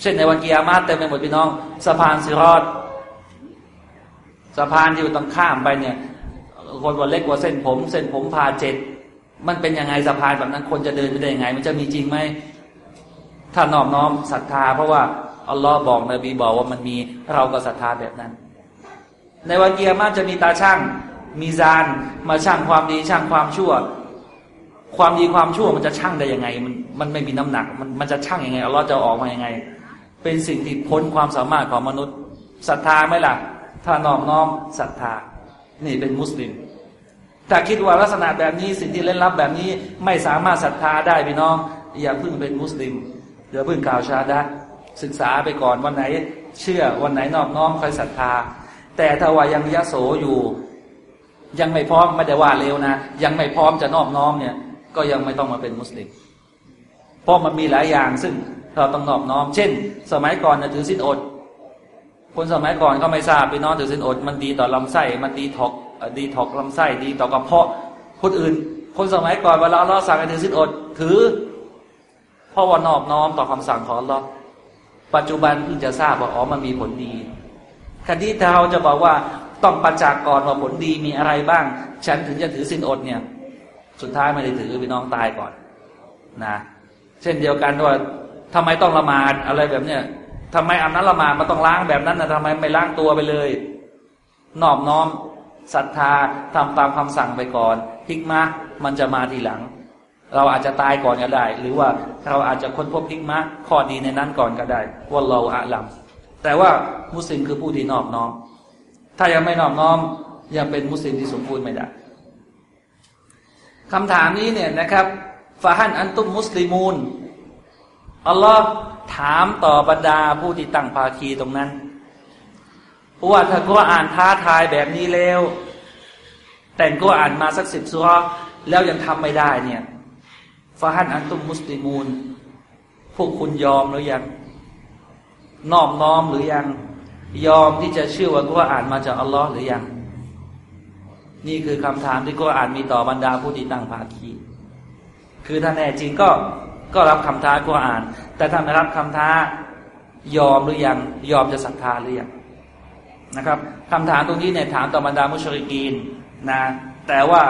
เช่นในวันกิยามาเต็มไปหมดพี่น้องสะพานสิรอดสะพานที่ต้องข้ามไปเนี่ยคนว่าเล็กกว่าเส้นผม เส้นผมพาเจ็ดมันเป็นยังไงสะพานแบบนั้นคนจะเดินไปได้ยังไง มันจะมีจริงไหม ถ้านอบน้อมศรัทธา เพราะว่าอัลลอฮ์บอกนบีบอกว่ามันมีเราก็ศรัทธาแบบนั้น ในวันเกียร์มาจะมีตาช่าง มีซานมาช่างความดีช่างความชั่ว ความดีความชั่วมันจะช่างได้ยังไง มันมันไม่มีน้ำหนัก มันมันจะช่างยังไงอัลลอฮ์จะออกมายังไง เป็นสิ่งที่พ้นความสามารถของมนุษย์ศรัทธาไหมล่ะ ถ้านอบน้อมศรัทธา นี่เป็นมุสลิมถ้าคิดว่าลักษณะแบบนี้สิ่งที่เล่นลับแบบนี้ไม่สามารถศรัทธาได้พี่น้อง อย่าเพิ่งเป็นมุสลิม อย่าเพิ่งกล่าวชาดะศึกษาไปก่อนวันไหน เชื่อวันไหนนอบน้อมค่อยศรัทธา แต่ถ้าว่ายังยะโสอยู่ ยังไม่พร้อมไม่ได้ว่าเลวนะ ยังไม่พร้อมจะนอบน้อมเนี่ย ก็ยังไม่ต้องมาเป็นมุสลิมเพราะมันมีหลายอย่างซึ่งเราต้องนอบน้อม เช่น สมัยก่อนนะถือสินอด คนสมัยก่อนก็ไม่ทราบไปนอนถือสินอด มันดีต่อลำไส้มันดีถอกดีถอกลำไส้ดีต่อกระเพาะคนอื่น คนสมัยก่อนเวลาเราสั่งให้ถือสินอด ถือ เพราะว่านอบน้อมต่อคำสั่งของเราปัจจุบันเพิ่งจะทราบว่าอ๋อมันมีผลดีคดีเราจะบอกว่าต้องประจักษ์ก่อนว่าผลดีมีอะไรบ้าง ฉันถึงจะถือสินอดเนี่ย สุดท้ายไม่ได้ถือพี่น้องตายก่อนนะเช่นเดียวกันว่าทำไมต้องละหมาดอะไรแบบเนี้ยทำไมอาบน้ำละหมาดมาต้องล้างแบบนั้นนะทำไมไม่ล้างตัวไปเลย นอบน้อมศรัทธาทำตามคำสั่งไปก่อนพิกมะมันจะมาทีหลัง เราอาจจะตายก่อนก็ได้ หรือว่าเราอาจจะค้นพบพิกมะข้อดีในนั้นก่อนก็ได้ว่าเราอะลัมแต่ว่ามุสลิมคือผู้ที่นอบน้อม ถ้ายังไม่นอบน้อมยังเป็นมุสลิมที่สมบูรณ์ไม่ได้คำถามนี้เนี่ยนะครับฟาฮันอันตุมมุสลิมูนอัลลอฮ์ถามต่อบรรดาผู้ที่ตั้งภาคีตรงนั้นว่าถ้าก็อ่านท้าทายแบบนี้แล้ว แต่ก็อ่านมาสักสิบซัวแล้วยังทำไม่ได้เนี่ย ฟาฮันอันตุมมุสลิมูนพวกคุณยอมหรือยังนอบน้อมหรือยัง ยอมที่จะเชื่อว่าก็อ่านมาจากอัลลอฮ์หรือยัง นี่คือคำถามที่ก็อ่านมีต่อบรรดาผู้ที่ตั้งภาคีคือถ้าแน่จริงก็ก็รับคำท้าก็อ่าน แต่ถ้าไม่รับคำท้ายอมหรือยัง ยอมจะศรัทธาหรือยังนะครับคำถามตรงนี้เนี่ยถามต่อบรรดามุชริกีนนะแต่ว่า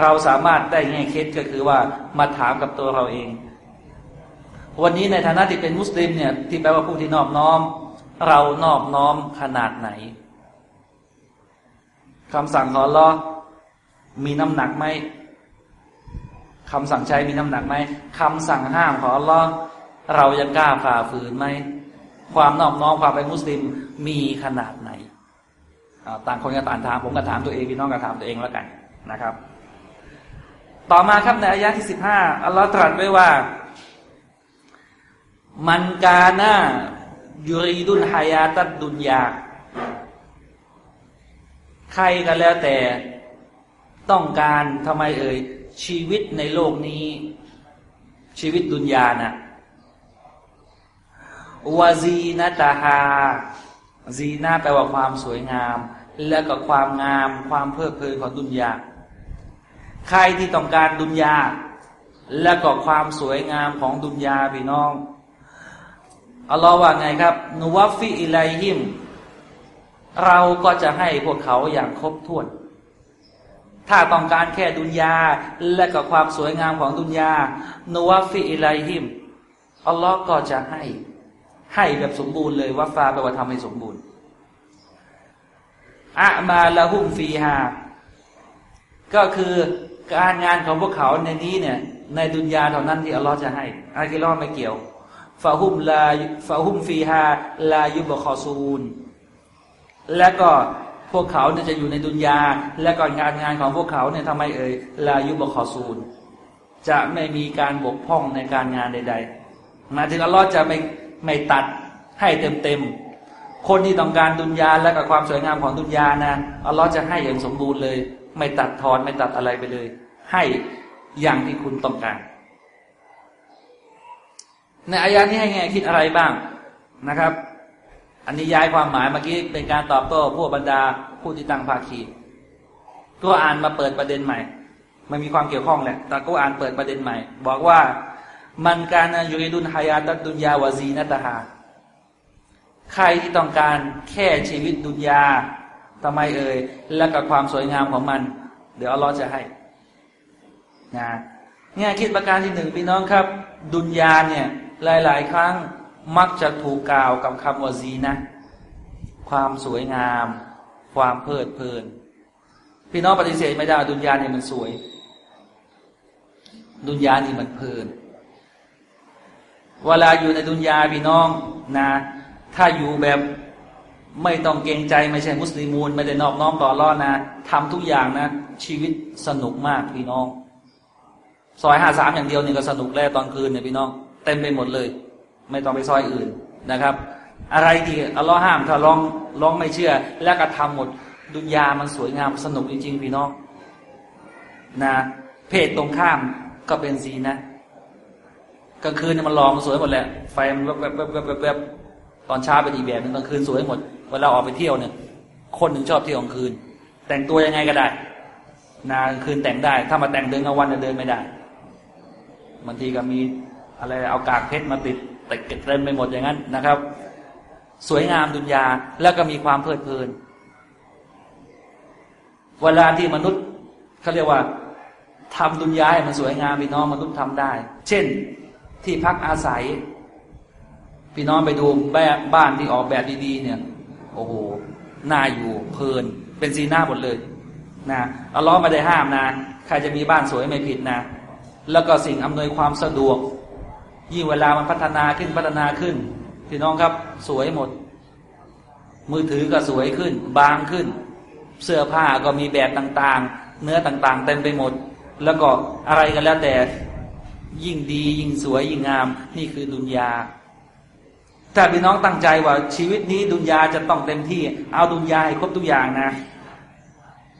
เราสามารถได้แง่คิดก็คือว่ามาถามกับตัวเราเอง วันนี้ในฐานะที่เป็นมุสลิมเนี่ยที่แปลว่าผู้ที่นอบน้อม เรานอบน้อมขนาดไหนคำสั่งของลอมีน้ำหนักไหมคำสั่งใช้มีน้ำหนักไหมคำสั่งห้ามของลอเรายังกล้าฝ่าฝืนไหมความนอบน้อมความเป็นมุสลิมมีขนาดไหนต่างคนก็ต่างถามผมก็ถามตัวเองพี่น้องก็ถามตัวเองแล้วกันนะครับ ต่อมาครับในอายะที่สิบห้าอัลลอฮฺตรัสไว้ว่า มันกาหน้ายูรีดุนฮายาตัดดุนยา ใครก็แล้วแต่ต้องการทำไมเอ่ย ชีวิตในโลกนี้ ชีวิตดุนยานะ่ะวาซีนาตาฮาซีนาแปลว่าความสวยงาม และก็ความงาม ความเพลิดเพลินของดุนยา ใครที่ต้องการดุนยา และก็ความสวยงามของดุนยาพี่น้องอัลลอฮ์ว่าไงครับนูวัฟฟิอิไลฮิม เราก็จะให้พวกเขาอย่างครบถ้วน ถ้าต้องการแค่ดุนยา และก็ความสวยงามของดุนยานูวัฟฟิอิไลฮิมอัลลอฮ์ก็จะให้ให้แบบสมบูรณ์เลยว่าฟาแปลว่าทำให้สมบูรณ์อะมาละหุมฟีฮาก็คือ การงานของพวกเขาในนี้เนี่ย ในดุนยาเท่านั้นที่อัลลอฮ์จะให้อาคิรอไม่เกี่ยวฟาหุมลาฟาหุมฟีฮาลายุบคอซูนและก็พวกเขาเนี่ยจะอยู่ในดุนยา และก่อนงานงานของพวกเขาเนี่ยทำไมเอ่ยลายุบคอซูนจะไม่มีการบกพร่องในการงานใด ๆ มาถึงอัลลอฮ์จะไม่ไม่ตัดให้เต็มเต็มคนที่ต้องการดุนยาและกับความสวยงามของดุนยานะอัลลอฮ์จะให้อย่างสมบูรณ์เลย ไม่ตัดทอนไม่ตัดอะไรไปเลย ให้อย่างที่คุณต้องการ ในอายะนี้ให้ไงคิดอะไรบ้างนะครับ อันนี้ย้ายความหมายเมื่อกี้เป็นการตอบโต้พวกบรรดาผู้ที่ตั้งภาคีตัวอ่านมาเปิดประเด็นใหม่ มันมีความเกี่ยวข้องแหละ แต่ก็อ่านเปิดประเด็นใหม่ บอกว่ามันการยูริดุนฮายาตัดดุนยาวาซีนัตฮาใครที่ต้องการแค่ชีวิตดุนยา ทำไมเอ่ยและกับความสวยงามของมัน เดี๋ยวอัลลอฮ์จะให้นะแง่คิดประการที่หนึ่งพี่น้องครับ ดุนยาเนี่ยหลาย ๆ ครั้งมักจะถูกกล่าวกับคำว่าซีนะ ความสวยงาม ความเพลิดเพลิน พี่น้องปฏิเสธไม่ได้ดุนยาเนี่ยมันสวย ดุนยานี่มันเพลิน เวลาอยู่ในดุนยาพี่น้องนะ ถ้าอยู่แบบ ไม่ต้องเกรงใจไม่ใช่มุสลิมูนไม่ได้นอบน้อมต่อรอดนะทำทุกอย่างนะ ชีวิตสนุกมากพี่น้อง ซอยห้าสามอย่างเดียวนี่ก็สนุกแล้วตอนคืนเนี่ยพี่น้อง เต็มไปหมดเลย ไม่ต้องไปซอยอื่นนะครับ อะไรที่อัลลอฮ์ห้ามถ้าลองลองไม่เชื่อ แล้วก็ทำหมดดุนยามันสวยงามสนุกจริงๆพี่น้องนะเพศตรงข้ามก็เป็นซีนะกลางคืนมันลองสวยหมดแหละไฟมันแวบแวบแวบแวบแวบตอนเช้าเป็นอีกแบบนึงกลางคืนสวยหมด เวลาออกไปเที่ยวเนี่ย คนหนึ่งชอบเที่ยวกลางคืน แต่งตัวยังไงก็ได้นากลางคืนแต่งได้ ถ้ามาแต่งเดินกลางวันจะเดินไม่ได้บางทีก็มีอะไรเอากากเพชรมาติดแต่เต็มไปหมดอย่างนั้นนะครับ สวยงามดุนยาแล้วก็มีความเพลิดเพลิน เวลาที่มนุษย์เขาเรียกว่าทำดุนยาให้มันสวยงามพี่น้องมนุษย์ทำได้ เช่นที่พักอาศัย พี่น้องไปดูแบบบ้านที่ออกแบบดีๆเนี่ย โอ้โหน่าอยู่เพลิน เป็นซีหน้าหมดเลยนะอัลลอฮ์ไม่ได้ห้ามนะใครจะมีบ้านสวยไม่ผิดนะ แล้วก็สิ่งอำนวยความสะดวกยิ่งเวลามันพัฒนาขึ้นพัฒนาขึ้นพี่น้องครับสวยหมด มือถือก็สวยขึ้น บางขึ้น เสื้อผ้าก็มีแบบต่างๆ เนื้อต่างๆ เต็มไปหมด แล้วก็อะไรกันแล้วแต่ยิ่งดียิ่งสวยยิ่งงาม นี่คือดุนยา ถ้าพี่น้องตั้งใจว่าชีวิตนี้ดุนยาจะต้องเต็มที่ เอาดุนยาให้ครบทุกอย่างนะ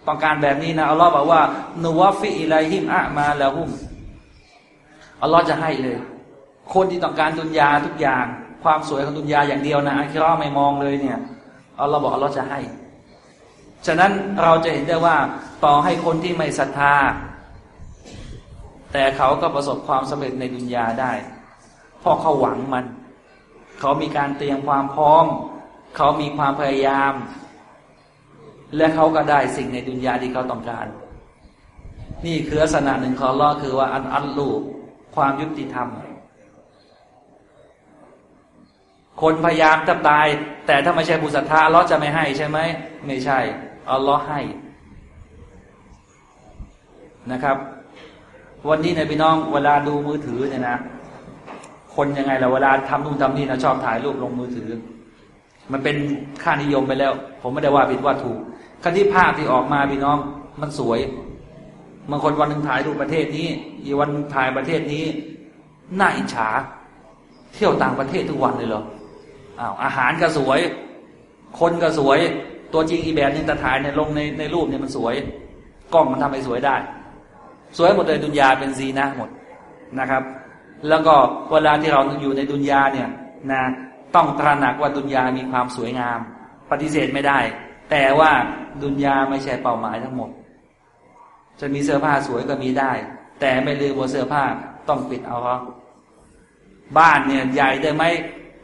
ต้องการแบบนี้นะอัลลอฮ์บอกว่านูวฟิอิไลฮิมอะมาแล้วหุมอัลลอฮ์จะให้เลย คนที่ต้องการดุนยาทุกอย่าง ความสวยของดุนยาอย่างเดียวนะอัคราไม่มองเลยเนี่ยอัลลอฮ์บอกอัลลอฮ์จะให้ ฉะนั้นเราจะเห็นได้ว่าต่อให้คนที่ไม่ศรัทธา แต่เขาก็ประสบความสำเร็จในดุนยาได้เพราะเขาหวังมัน เขามีการเตรียมความพร้อม เขามีความพยายาม และเขาก็ได้สิ่งในดุนยาที่เขาต้องการ นี่คือลักษณะหนึ่งของลอคือว่าอันอัลลูความยุติธรรม คนพยายามจะตาย แต่ถ้าไม่ใช่บุษธาอัลลอจะไม่ให้ใช่ไหมไม่ใช่อัลลอฮ์ให้นะครับ วันนี้ในพี่น้องเวลาดูมือถือเนี่ยนะ คนยังไงล่ะเวลาทำนู่นทำนี่นะชอบถ่ายรูปลงมือถือ มันเป็นค่านิยมไปแล้ว ผมไม่ได้ว่าผิดว่าถูกคันที่ภาพที่ออกมาพี่น้องมันสวยบางคนวันหนึ่งถ่ายรูปประเทศนี้ อีกวันถ่ายประเทศนี้น่าอิจฉา เที่ยวต่างประเทศทุกวันเลยเหรออ้าวอาหารก็สวย คนก็สวย ตัวจริงอีแบบนึงแต่ถ่ายในลงในในรูปเนี่ยมันสวย กล้องมันทำให้สวยได้ สวยหมดเลยดุนยาเป็นซีนะหมดนะครับ แล้วก็เวลาที่เราอยู่ในดุนยาเนี่ยนะต้องตระหนักว่าดุนยามีความสวยงาม ปฏิเสธไม่ได้ แต่ว่าดุนยาไม่ใช่เป้าหมายทั้งหมด จะมีเสื้อผ้าสวยก็มีได้ แต่ไม่ลืมว่าเสื้อผ้าต้องปิดเอาเพราบ้านเนี่ยใหญ่ได้ไหม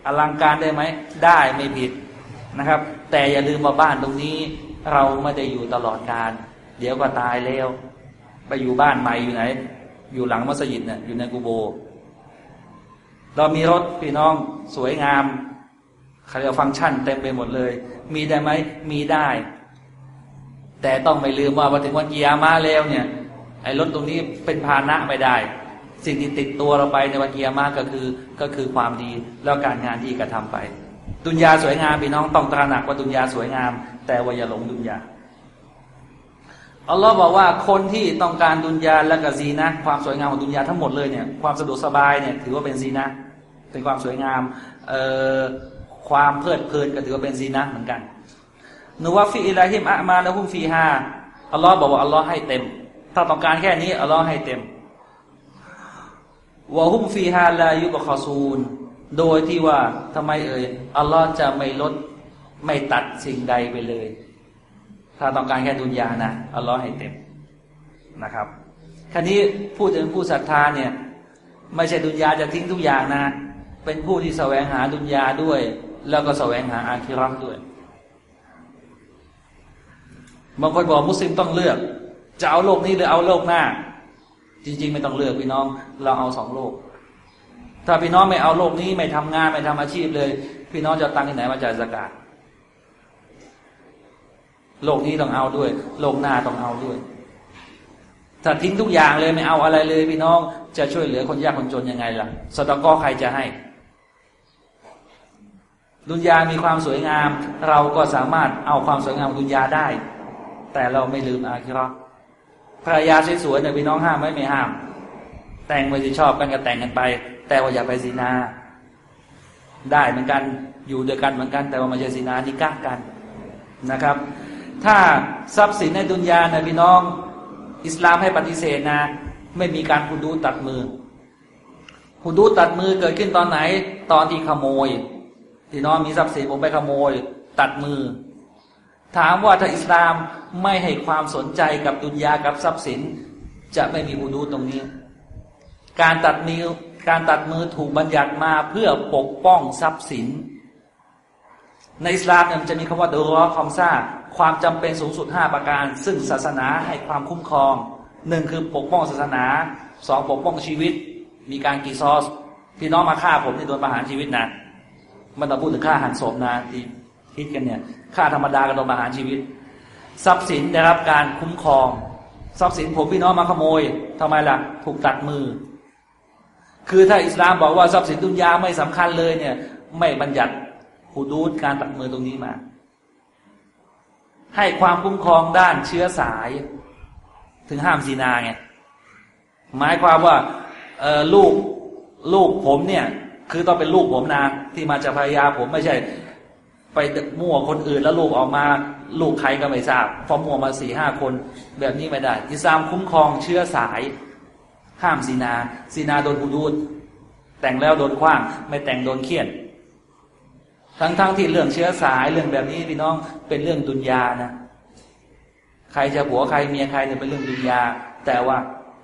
อลังการได้ไหมได้ไม่ผิดนะครับ แต่อย่าลืมว่าบ้านตรงนี้ เราไม่ได้อยู่ตลอดการ เดี๋ยวก็ตายแล้ว ไปอยู่บ้านใหม่อยู่ไหน อยู่หลังมัสยิดเนี่ยอยู่ในกูโบ เรามีรถพี่น้องสวยงามคาเรียฟังก์ชันเต็มไปหมดเลย มีได้ไหมมีได้ แต่ต้องไม่ลืมว่าพอถึงวันกิยามาแล้วเนี่ย ไอ้รถตรงนี้เป็นพาหนะไม่ได้ สิ่งที่ติดตัวเราไปในวันกิยามาก็คือก็คือความดีแล้วการงานที่กระทาไป ดุนยาสวยงามพี่น้องต้องตระหนักว่าดุนยาสวยงาม แต่ว่าอย่าหลงดุนยาอัลลอฮ์บอกว่าคนที่ต้องการดุนยาและก็ زينةความสวยงามของดุนยาทั้งหมดเลยเนี่ยความสะดวกสบายเนี่ยถือว่าเป็นزينة เป็นความสวยงามเอ่อความเพลิดเพลินก็ถือว่าเป็นزينةเหมือนกันنوف إليهم أعمالهم فيهاอัลลอฮ์บอกว่าอัลลอฮ์ให้เต็ม ถ้าต้องการแค่นี้อัลลอฮ์ให้เต็มوهم فيها لا يبخسون โดยที่ว่าทำไมเอ่ยอัลลอฮ์จะไม่ลดไม่ตัดสิ่งใดไปเลย ถ้าต้องการแค่ดุนยานะอัลลอฮ์ให้เต็มนะครับคราวนี้พูดถึงผู้ศรัทธาเนี่ย ไม่ใช่ดุนยาจะทิ้งทุกอย่างนะ เป็นผู้ที่แสวงหาดุนยาด้วย แล้วก็แสวงหาอาคิรักด้วยบางคนบอกมุสลิมต้องเลือก จะเอาโลกนี้หรือเอาโลกหน้า จริง ๆ ไม่ต้องเลือกพี่น้อง เราเอาสองโลก ถ้าพี่น้องไม่เอาโลกนี้ไม่ทำงานไม่ทำอาชีพเลย พี่น้องจะตังค์ที่ไหนมาจ่ายสกาดโลกนี้ต้องเอาด้วย โลกหน้าต้องเอาด้วย ถ้าทิ้งทุกอย่างเลยไม่เอาอะไรเลย พี่น้องจะช่วยเหลือคนยากคนจนยังไงล่ะสตอกอใครจะให้ ดุนยามีความสวยงาม เราก็สามารถเอาความสวยงามของดุนยาได้ แต่เราไม่ลืมอาคิราะภรรยาสวยๆเนี่ยพี่น้องห้ามไหมไม่ห้าม แต่งไปสิชอบกันก็แต่งกันไป แต่ว่าอย่าไปซีนา ได้เหมือนกันอยู่ด้วยกันเหมือนกัน แต่ว่ามาจะซีนานิก้ากันนะครับ ถ้าทรัพย์สินในดุนยาเนี่ยพี่น้อง อิสลามให้ปฏิเสธนะ ไม่มีการหุดูตัดมือหุดูตัดมือเกิดขึ้นตอนไหน ตอนที่ขโมย พี่น้องมีทรัพย์สินผมไปขโมย ตัดมือ ถามว่าถ้าอิสลามไม่ให้ความสนใจกับดุนยากับทรัพย์สิน จะไม่มีหุดูตรงนี้ การตัดนิ้วการตัดมือถูกบัญญัติมาเพื่อปกป้องทรัพย์สิน ในอิสลามเนี่ยจะมีคำว่าดูรอคอมซาความจำเป็นสูงสุด 5 ประการ ซึ่งศาสนาให้ความคุ้มครองหนึ่งคือปกป้องศาสนาสองปกป้องชีวิต มีการกีซอส พี่น้องมาฆ่าผมนี่โดนประหารชีวิตนะ มันต้องพูดถึงฆ่าหันศพนะที่คิดกันเนี่ยฆ่าธรรมดาก็โดนประหารชีวิต ทรัพย์สินได้รับการคุ้มครอง ทรัพย์สินผมพี่น้องมาขโมยทำไมล่ะ ถูกตัดมือ คือถ้าอิสลามบอกว่าทรัพย์สินดุนยาไม่สำคัญเลยเนี่ย ไม่บัญญัติหูดูดการตัดมือตรงนี้มา ให้ความคุ้มครองด้านเชื้อสาย ถึงห้ามซีนาไงหมายความว่าลูกลูกผมเนี่ย คือต้องเป็นลูกผมนะที่มาจากภรรยาผมไม่ใช่ ไปมั่วคนอื่นแล้วลูกออกมา ลูกใครก็ไม่ทราบพอมั่วมาสี่ห้าคน แบบนี้ไม่ได้ อิสลามคุ้มครองเชื้อสาย ห้ามซีนาซีนาโดนหูดูดแต่งแล้วโดนคว้าง ไม่แต่งโดนเคี่ยน ทั้งๆทที่เรื่องเชื้อสายเรื่องแบบนี้พี่น้องเป็นเรื่องดุนยานะใครจะผัวใครเมียใครเนี่ยเป็นเรื่องดุนยา แต่ว่า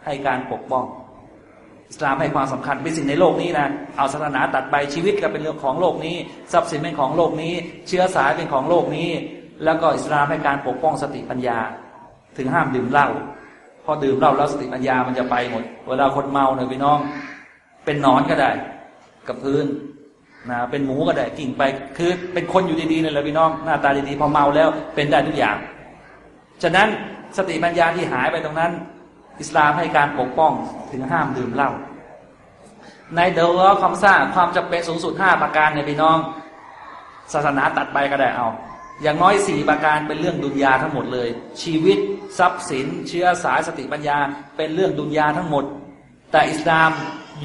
ให้การปกป้อง อิสลามให้ความสำคัญเป็นสิ่งในโลกนี้นะเอาศาสนาตัดไปชีวิตก็เป็นเรื่องของโลกนี้ทรัพย์สินเป็นของโลกนี้ เชื้อสายเป็นของโลกนี้ แล้วก็อิสลามให้การปกป้องสติปัญญา ถึงห้ามดื่มเหล้าพอดื่มเหล้าแล้วสติปัญญามันจะไปหมด เวลาคนเมาเนี่ยพี่น้อง เป็นนอนก็ได้ กับพื้นนะเป็นหมูก็ได้กิ่งไป คือเป็นคนอยู่ดีๆเนี่ยแหละพี่น้องหน้าตาดีๆพอเมาแล้วเป็นได้ทุกอย่าง ฉะนั้นสติปัญญาที่หายไปตรงนั้น อิสลามให้การปกป้องถึงห้ามดื่มเหล้าในเดลล์คำสร้างความจำเป็นสูงสุดห้าประการเนี่ยพี่น้อง ศาสนาตัดไปก็ได้เอา อย่างน้อยสี่ประการเป็นเรื่องดุนยาทั้งหมดเลย ชีวิตทรัพย์สิน เชื้อสายสติปัญญาเป็นเรื่องดุนยาทั้งหมด แต่อิสลาม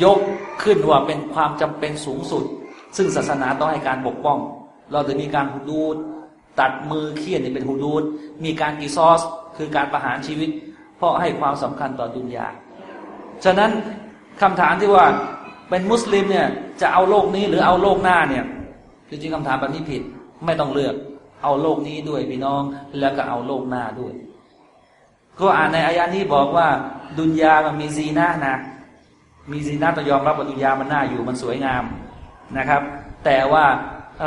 ยกขึ้นว่าเป็นความจำเป็นสูงสุด ซึ่งศาสนาต้องให้การปกป้อง เราจะมีการหูดูดตัดมือเคี่ยนนี่เป็นหูดูดมีการกีซอส คือการประหารชีวิต เพราะให้ความสำคัญต่อดุนยา ฉะนั้นคำถามที่ว่าเป็นมุสลิมเนี่ยจะเอาโลกนี้หรือเอาโลกหน้าเนี่ยจริงๆคำถามแบบนี้ผิดไม่ต้องเลือก เอาโลกนี้ด้วยพี่น้องแล้วก็เอาโลกหน้าด้วย ก็อ่านในอายานี้บอกว่า ดุนยามันมีซีนานะ มีซีนาต้องยอมรับว่าดุนยามันน่าอยู่มันสวยงามนะครับ แต่ว่า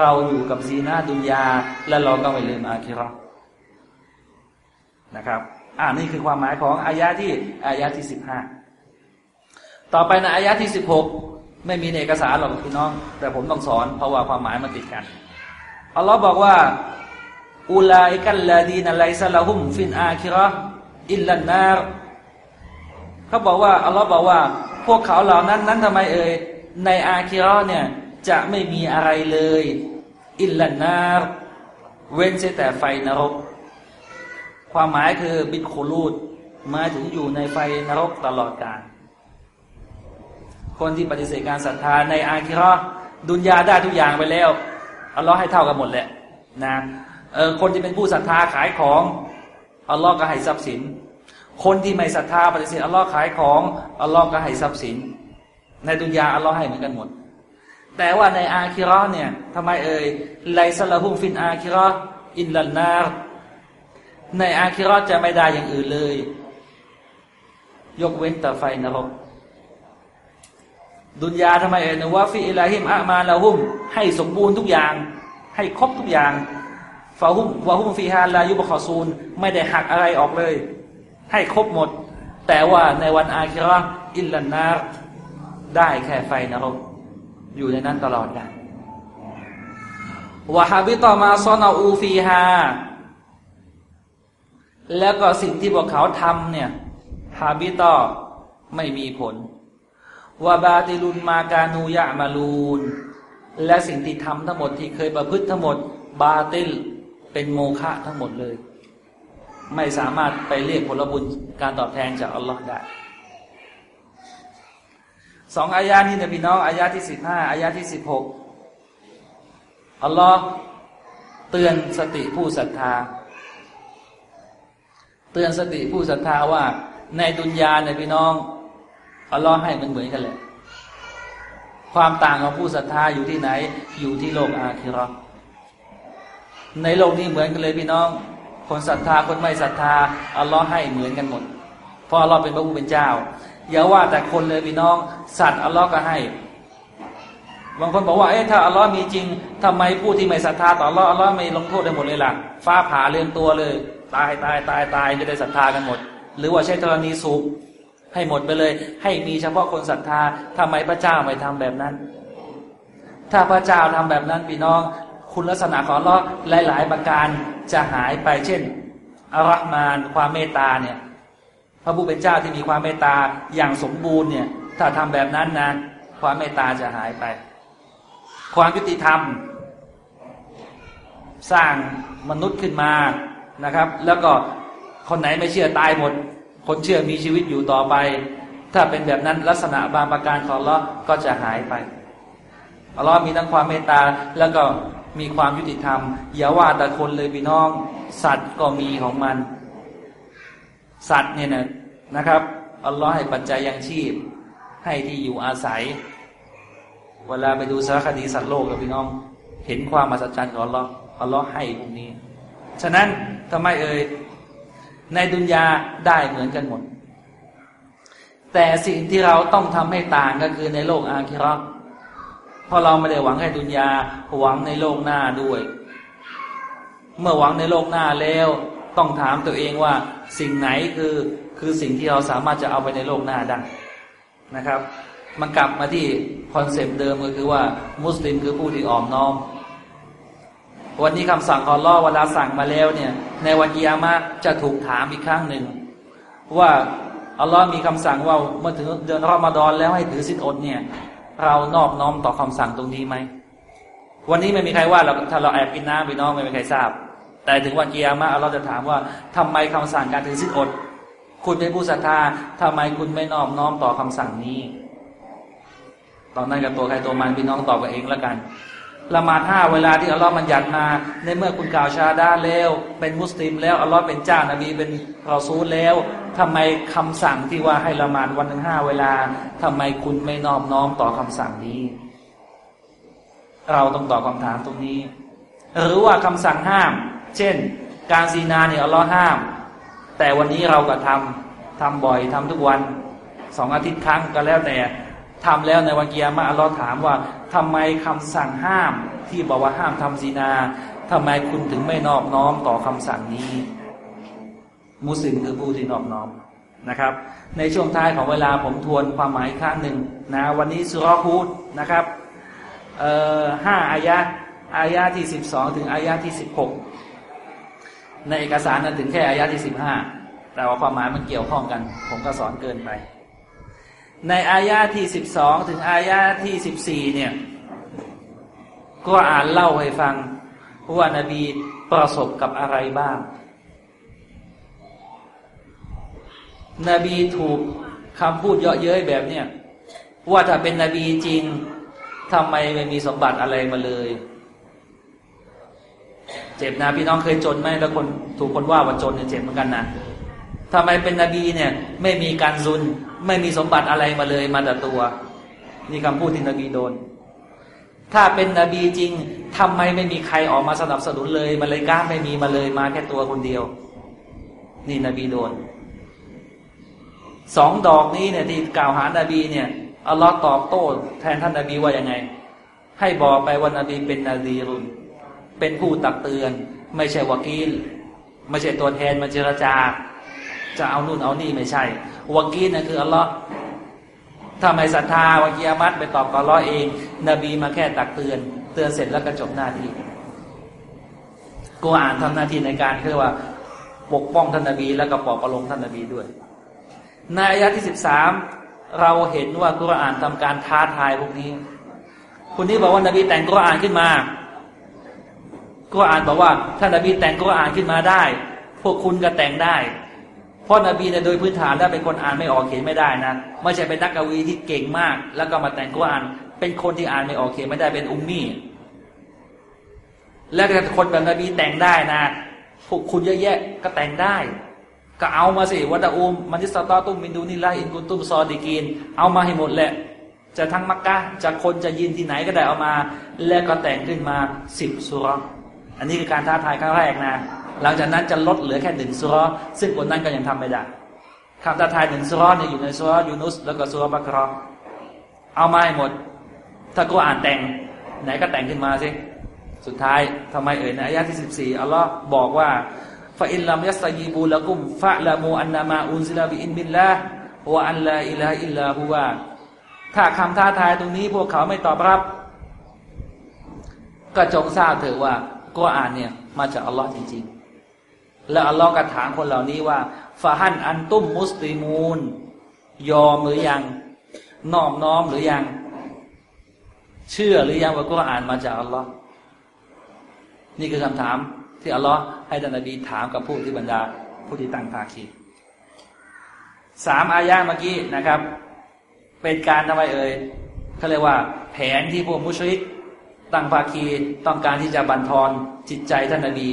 เราอยู่กับซีนาดุนยาและเราก็ไม่ลืมอาคิรอนะครับ อ่านี่คือความหมายของอายะที่อายะที่สิบห้าต่อไปในอายะที่สิบหกไม่มีเอกสารหรอกพี่น้อง แต่ผมต้องสอนเพราะว่าความหมายมันติดกันอัลลอฮ์บอกว่าأولئك الذين ليس لهم في الآخرةอิลลันนารเขาบอกว่าอัลลอฮ์บอกว่า พวกเขาเหล่านั้นนั้นทำไมเอ่ยในอาคิรอเนี่ยจะไม่มีอะไรเลย อิลลันนารเว้นแต่ไฟนรก ความหมายคือบิดคูลูดมาถึงอยู่ในไฟนรกตลอดกาลคนที่ปฏิเสธการศรัทธาในอาคิรอดุนยาได้ทุกอย่างไปแล้วอัลลอฮ์ให้เท่ากันหมดแหละนะเออคนที่เป็นผู้ศรัทธาขายของอัลลอฮ์ก็ให้ทรัพย์สิน คนที่ไม่ศรัทธาปฏิเสธอัลลอฮ์ขายของอัลลอฮ์ก็ให้ทรัพย์สิน ในดุนยาอัลลอฮ์ให้เหมือนกันหมด แต่ว่าในอาคิรอเนี่ยทำไมเอ่ยليس لهم في الآخرة إلا النار ในอาคิรอจะไม่ได้อย่างอื่นเลย ยกเว้นแต่ไฟนรกดุนยาทำไมเอ่ยنوف إليهم أعمالهم ให้สมบูรณ์ทุกอย่าง ให้ครบทุกอย่างฟาฮุมวาฮุมฟีฮาลายุบขอซูล ไม่ได้หักอะไรออกเลย ให้ครบหมด แต่ว่าในวันอาคิราอิลลันนาได้แค่ไฟนรก อยู่ในนั้นตลอดกาลวะฮาบิตอมาซอนาอูฟีฮา แล้วก็สิ่งที่พวกเขาทำเนี่ยฮาบิตอไม่มีผลวาบาติลุนมาการนูยะมาลูน และสิ่งที่ทำทั้งหมดที่เคยประพฤติทั้งหมด บาติลเป็นโมฆะทั้งหมดเลย ไม่สามารถไปเรียกผลบุญการตอบแทนจากอัลลอฮ์ได้สองอายานี้นะพี่น้องอายาที่สิบห้าอายาที่สิบหกอัลลอฮ์เตือนสติผู้ศรัทธา เตือนสติผู้ศรัทธาว่า ในดุนยาเนี่ยพี่น้องอัลลอฮ์ให้มันเหมือนกันแหละ ความต่างของผู้ศรัทธาอยู่ที่ไหน อยู่ที่โลกอาคิรอในโลกนี้เหมือนกันเลยพี่น้อง คนศรัทธาคนไม่ศรัทธาอัลลอฮ์ให้เหมือนกันหมด เพราะอัลลอฮ์เป็นพระผู้เป็นเจ้า อย่าว่าแต่คนเลยพี่น้อง สัตว์อัลลอฮ์ก็ให้บางคนบอกว่าเอ๊ะถ้าอัลลอฮ์มีจริงทำไมผู้ที่ไม่ศรัทธาต่ออัลลอฮ์อัลลอฮ์ไม่ลงโทษได้หมดเลยล่ะฟ้าผ่าเรื่องตัวเลย ตายตายตายตายจะได้ศรัทธากันหมด หรือว่าใช้ธรณีสูบให้หมดไปเลย ให้มีเฉพาะคนศรัทธาทำไมพระเจ้าไม่ทำแบบนั้น ถ้าพระเจ้าทำแบบนั้นพี่น้อง คุณลักษณะของลอหลาย ๆ ประการจะหายไปเช่นอัลลอฮ์มานความเมตตาเนี่ย พระผู้เป็นเจ้าที่มีความเมตตาอย่างสมบูรณ์เนี่ย ถ้าทำแบบนั้นนะความเมตตาจะหายไป ความยุติธรรม สร้างมนุษย์ขึ้นมา นะครับ แล้วก็คนไหนไม่เชื่อตายหมด คนเชื่อมีชีวิตอยู่ต่อไป ถ้าเป็นแบบนั้นลักษณะบางประการของเราก็จะหายไปอัลลอฮ์มีทั้งความเมตตาแล้วก็มีความยุติธรรม อย่าว่าแต่คนเลยพี่น้อง สัตว์ก็มีของมัน สัตว์เนี่ยนะนะครับอัลลอฮ์ให้ปัจจัยยังชีพ ให้ที่อยู่อาศัย เวลาไปดูสารคดีสัตว์โลกกับพี่น้อง เห็นความมหัศจรรย์ของอัลลอฮ์อัลลอฮ์ให้พวกนี้ ฉะนั้นทำไมเอ่ยในดุนยาได้เหมือนกันหมด แต่สิ่งที่เราต้องทำให้ต่างก็คือในโลกอาคิรอเพราะเราไม่ได้หวังแค่ดุนยาหวังในโลกหน้าด้วย เมื่อหวังในโลกหน้าแล้วต้องถามตัวเองว่าสิ่งไหนคือคือสิ่งที่เราสามารถจะเอาไปในโลกหน้าได้นะครับ มันกลับมาที่ concept เดิมก็คือว่ามุสลิมคือผู้ที่อ่อมน้อม วันนี้คำสั่งของอัลลอฮ์เวลาสั่งมาแล้วเนี่ย ในวันกิยามะจะถูกถามอีกครั้งหนึ่ง ว่าอัลลอฮ์มีคำสั่งว่าเมื่อถึงเดือนรอมฎอนแล้วให้ถือสินอดเนี่ย เรานอบน้อมต่อคำสั่งตรงนี้ไหมวันนี้ไม่มีใครว่าเราถ้าเราแอบกินน้ำพี่น้องไม่มีใครทราบ แต่ถึงวันเกียร์มาเราจะถามว่าทำไมคำสั่งการถือสินอดคุณเป็นผู้ศรัทธาทำไมคุณไม่นอบน้อมต่อคำสั่งนี้ ตอนนั้นกับตัวใครตัวมันพี่น้องตอบกันเองแล้วกัน ละหมาดห้าเวลาที่อัลลอฮ์มันยัดมา ในเมื่อคุณกล่าวชาดาแล้ว เป็นมุสลิมแล้วอัลลอฮ์เป็นเจ้านบีเป็นรอซูลแล้วทำไมคำสั่งที่ว่าให้ละหมาดวันหนึ่งห้าเวลาทำไมคุณไม่นอบน้อมต่อคำสั่งนี้ เราต้องตอบคำถามตรงนี้ หรือว่าคำสั่งห้าม เช่น การซีนาเนี่ยอัลลอฮ์ห้าม แต่วันนี้เราก็ทำทำบ่อยทำทุกวันสองอาทิตย์ครั้งก็แล้วแต่ ทำแล้วในวันเกียร์มาอัลลอฮ์ถามว่าทำไมคำสั่งห้ามที่บอกว่าห้ามทำซีนาทำไมคุณถึงไม่นอบน้อมต่อคำสั่งนี้ มุสลิมคือผู้ที่นอบน้อมนะครับ ในช่วงท้ายของเวลาผมทวนความหมายข้างหนึ่งนะวันนี้สุรคูดนะครับห้าอายะอายะที่สิบสองถึงอายะที่สิบหกในเอกสารนั้นถึงแค่อายะที่สิบห้าแต่ว่าความหมายมันเกี่ยวข้องกัน ผมก็สอนเกินไป ในอายะที่สิบสองถึงอายะที่สิบสี่เนี่ย ก็อ่านเล่าให้ฟังว่านาบีประสบกับอะไรบ้าง นบีถูกคำพูดเยาะเย้ยแบบเนี้ยว่าถ้าเป็นนบีจริงทำไมไม่มีสมบัติอะไรมาเลย เจ็บนะพี่น้องเคยจนไหมแล้วคนถูกคนว่าว่าจนเนี่ยเจ็บเหมือนกันนะ ทำไมเป็นนบีเนี่ย ไม่มีการซุน ไม่มีสมบัติอะไรมาเลยมาแต่ตัว นี่คำพูดที่นบีโดน ถ้าเป็นนบีจริงทำไมไม่มีใครออกมาสนับสนุนเลย มาเลยก้าไม่มีมาเลยมาแค่ตัวคนเดียว นี่นบีโดนสองดอกนี้เนี่ยที่กล่าวหานาบีเนี่ยอัลลอฮ์ตอบโต้แทนท่านนาบีว่ายังไง ให้บอกไปว่านบีเป็นนาดีรุน เป็นผู้ตักเตือน ไม่ใช่วากีล ไม่ใช่ตัวแทนมาเจรจา จะเอานู่นเอานี่ไม่ใช่วากีลนั่นคืออัลลอฮ์ถ้าไม่ศรัทธาวากียามัตไปตอบกับอัลลอฮ์เอง นบีมาแค่ตักเตือน เตือนเสร็จแล้วก็จบหน้าที่กูอ่านทำหน้าที่ในการคือว่า ปกป้องท่านนบี แล้วก็ปลอบประโลมท่านนบีด้วย ในอายะที่สิบสามเราเห็นว่ากุรอานทำการท้าทายพวกนี้คนนี้บอกว่านบีแต่งกุรอานขึ้นมากุรอานบอกว่าถ้านบีแต่งกุรอานขึ้นมาได้ พวกคุณก็แต่งได้ เพราะนบีเนี่ยโดยพื้นฐานแล้วเป็นคนอ่านไม่ออกเขียนไม่ได้นะไม่ใช่เป็นนักกวีที่เก่งมาก แล้วก็มาแต่งกุรอาน เป็นคนที่อ่านไม่ออกเขียนไม่ได้เป็นอุมมี่แล้วคนแบบนบีแต่งได้นะพวกคุณเยอะแยะก็แต่งได้ ก็เอามาสิวัดอุมมันิสตอตุมมินดูนิลาอินกุนตุมซอดีกีน เอามาให้หมดแหละ จะทั้งมักกะจะคนจะยินที่ไหนก็ได้เอามา แล้วก็แต่งขึ้นมาสิบสุรอันนี้คือการท้าทายครั้งแรกนะ หลังจากนั้นจะลดเหลือแค่หนึ่งสุรซึ่งคนนั้นก็ยังทำไม่ได้คำท้าทายหนึ่งสุรเนี่ยอยู่ในสุรยูนุส แล้วก็สุรบัครอเอามาให้หมด ถ้ากุรอานแต่ง ไหนก็แต่งขึ้นมาสิ สุดท้ายทำไมเอ่ยในอายะที่สิบสี่อัลลอฮ์บอกว่าفإن لم يستجيبوا لكم فاعلموا أنما أنزل بعلم الله وأن لا إله إلا هوถ้าคำท้าทายตรงนี้พวกเขาไม่ตอบรับ ก็จงทราบเถอะว่ากุรอานเนี่ย มาจากอัลลอฮ์จริงๆ แล้วอัลลอฮ์ก็ถามคนเหล่านี้ว่าفهل أنتم مسلمون ยอมหรือยัง นอมน้อมหรือยัง เชื่อหรือยังว่าก็อ่านมาจากอัลลอฮ์นี่คือคำถามที่อัลลอฮ์ให้ท่านนบีถามกับผู้ที่บรรดา ผู้ที่ตั้งภาคีสามอายะเมื่อกี้นะครับ เป็นการทำไมเอ่ยเขาเรียกว่า แผนที่พวกมุชริกตั้งภาคีต้องการที่จะบันทอนจิตใจท่านนบี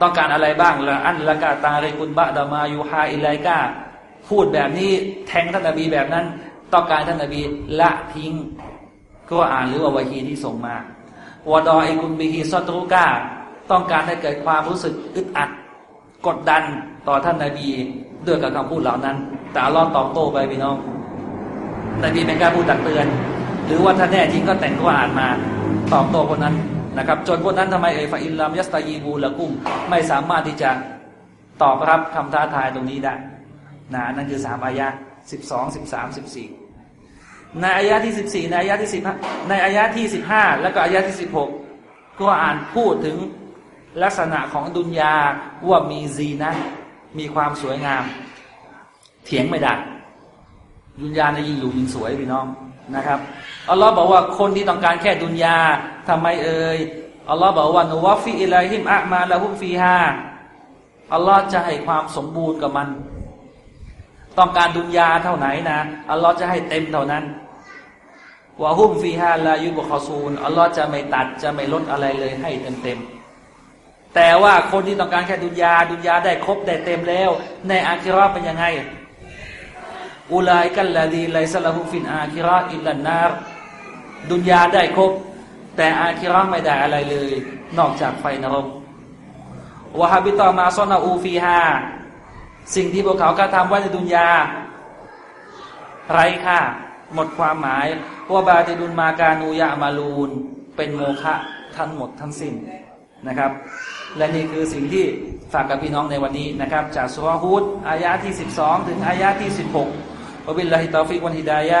ต้องการอะไรบ้างละอันละกาตาเรกุนบะดามายูฮาอิไลกาพูดแบบนี้แทงท่านนบีแบบนั้น ต้องการท่านนบีละทิ้ง กุรอานหรือว่าวาฮีที่ส่งมาوضائق به صدركต้องการให้เกิดความรู้สึกอึดอัด กดดันต่อท่านนบีด้วยกับคำพูดเหล่านั้น แต่อัลลอฮ์ตอบโต้ไปพี่น้องนบีเป็นการพูดตักเตือน หรือว่าถ้าแน่จริงก็แต่งกุรอานมาตอบโต้คนนั้น นะครับจนคนนั้นทำไมเอฟาอิลลามยัสตายีบูละกุมไม่สามารถที่จะตอบรับคำท้าทายตรงนี้ได้นะนั่นคือสามอายะสิบสองสิบสามสิบสี่ในอายะที่สิบสี่ในอายะที่สิบในอายะที่สิบห้าแล้วก็อายะที่สิบหกก็อ่านพูดถึงลักษณะของดุนยาว่ามีซีนะ มีความสวยงาม เถียงไม่ได้ดุนยาในยิ่งอยู่ยิ่งสวยพี่น้องนะครับ อัลลอฮ์บอกว่าคนที่ต้องการแค่ดุนยาทำไมเอ่ยอัลลอฮ์บอกว่าنوف إليهم أعمالهم فيهاอัลลอฮ์จะให้ความสมบูรณ์กับมัน ต้องการดุนยาเท่าไหนนะอัลลอฮ์จะให้เต็มเท่านั้นوهم فيها لا يبخسونอัลลอฮ์จะไม่ตัดจะไม่ลดอะไรเลยให้เต็มเต็มแต่ว่าคนที่ต้องการแค่ดุนยาดุนยาได้ครบได้เต็มแล้ว ในอาคิรอเป็นยังไงأولئك الذين ليس لهم في الآخرة إلا النار ดุนยาได้ครบ แต่อาคิรอไม่ได้อะไรเลย นอกจากไฟนรกวะฮับิตอมาซอนาอูฟีฮาสิ่งที่พวกเขากระทำไว้ในดุนยา ไรค่าหมดความหมายว่าบาติดุนมาการูยามาลูน เป็นโมฆะทั้งหมดทั้งสิ้นนะครับ และนี่คือสิ่งที่ฝากกับพี่น้องในวันนี้นะครับ จากสุรฮูดอายะที่ 12 ถึงอายะที่ 16วะบิลลาฮิตาฟิกวันฮิดายะ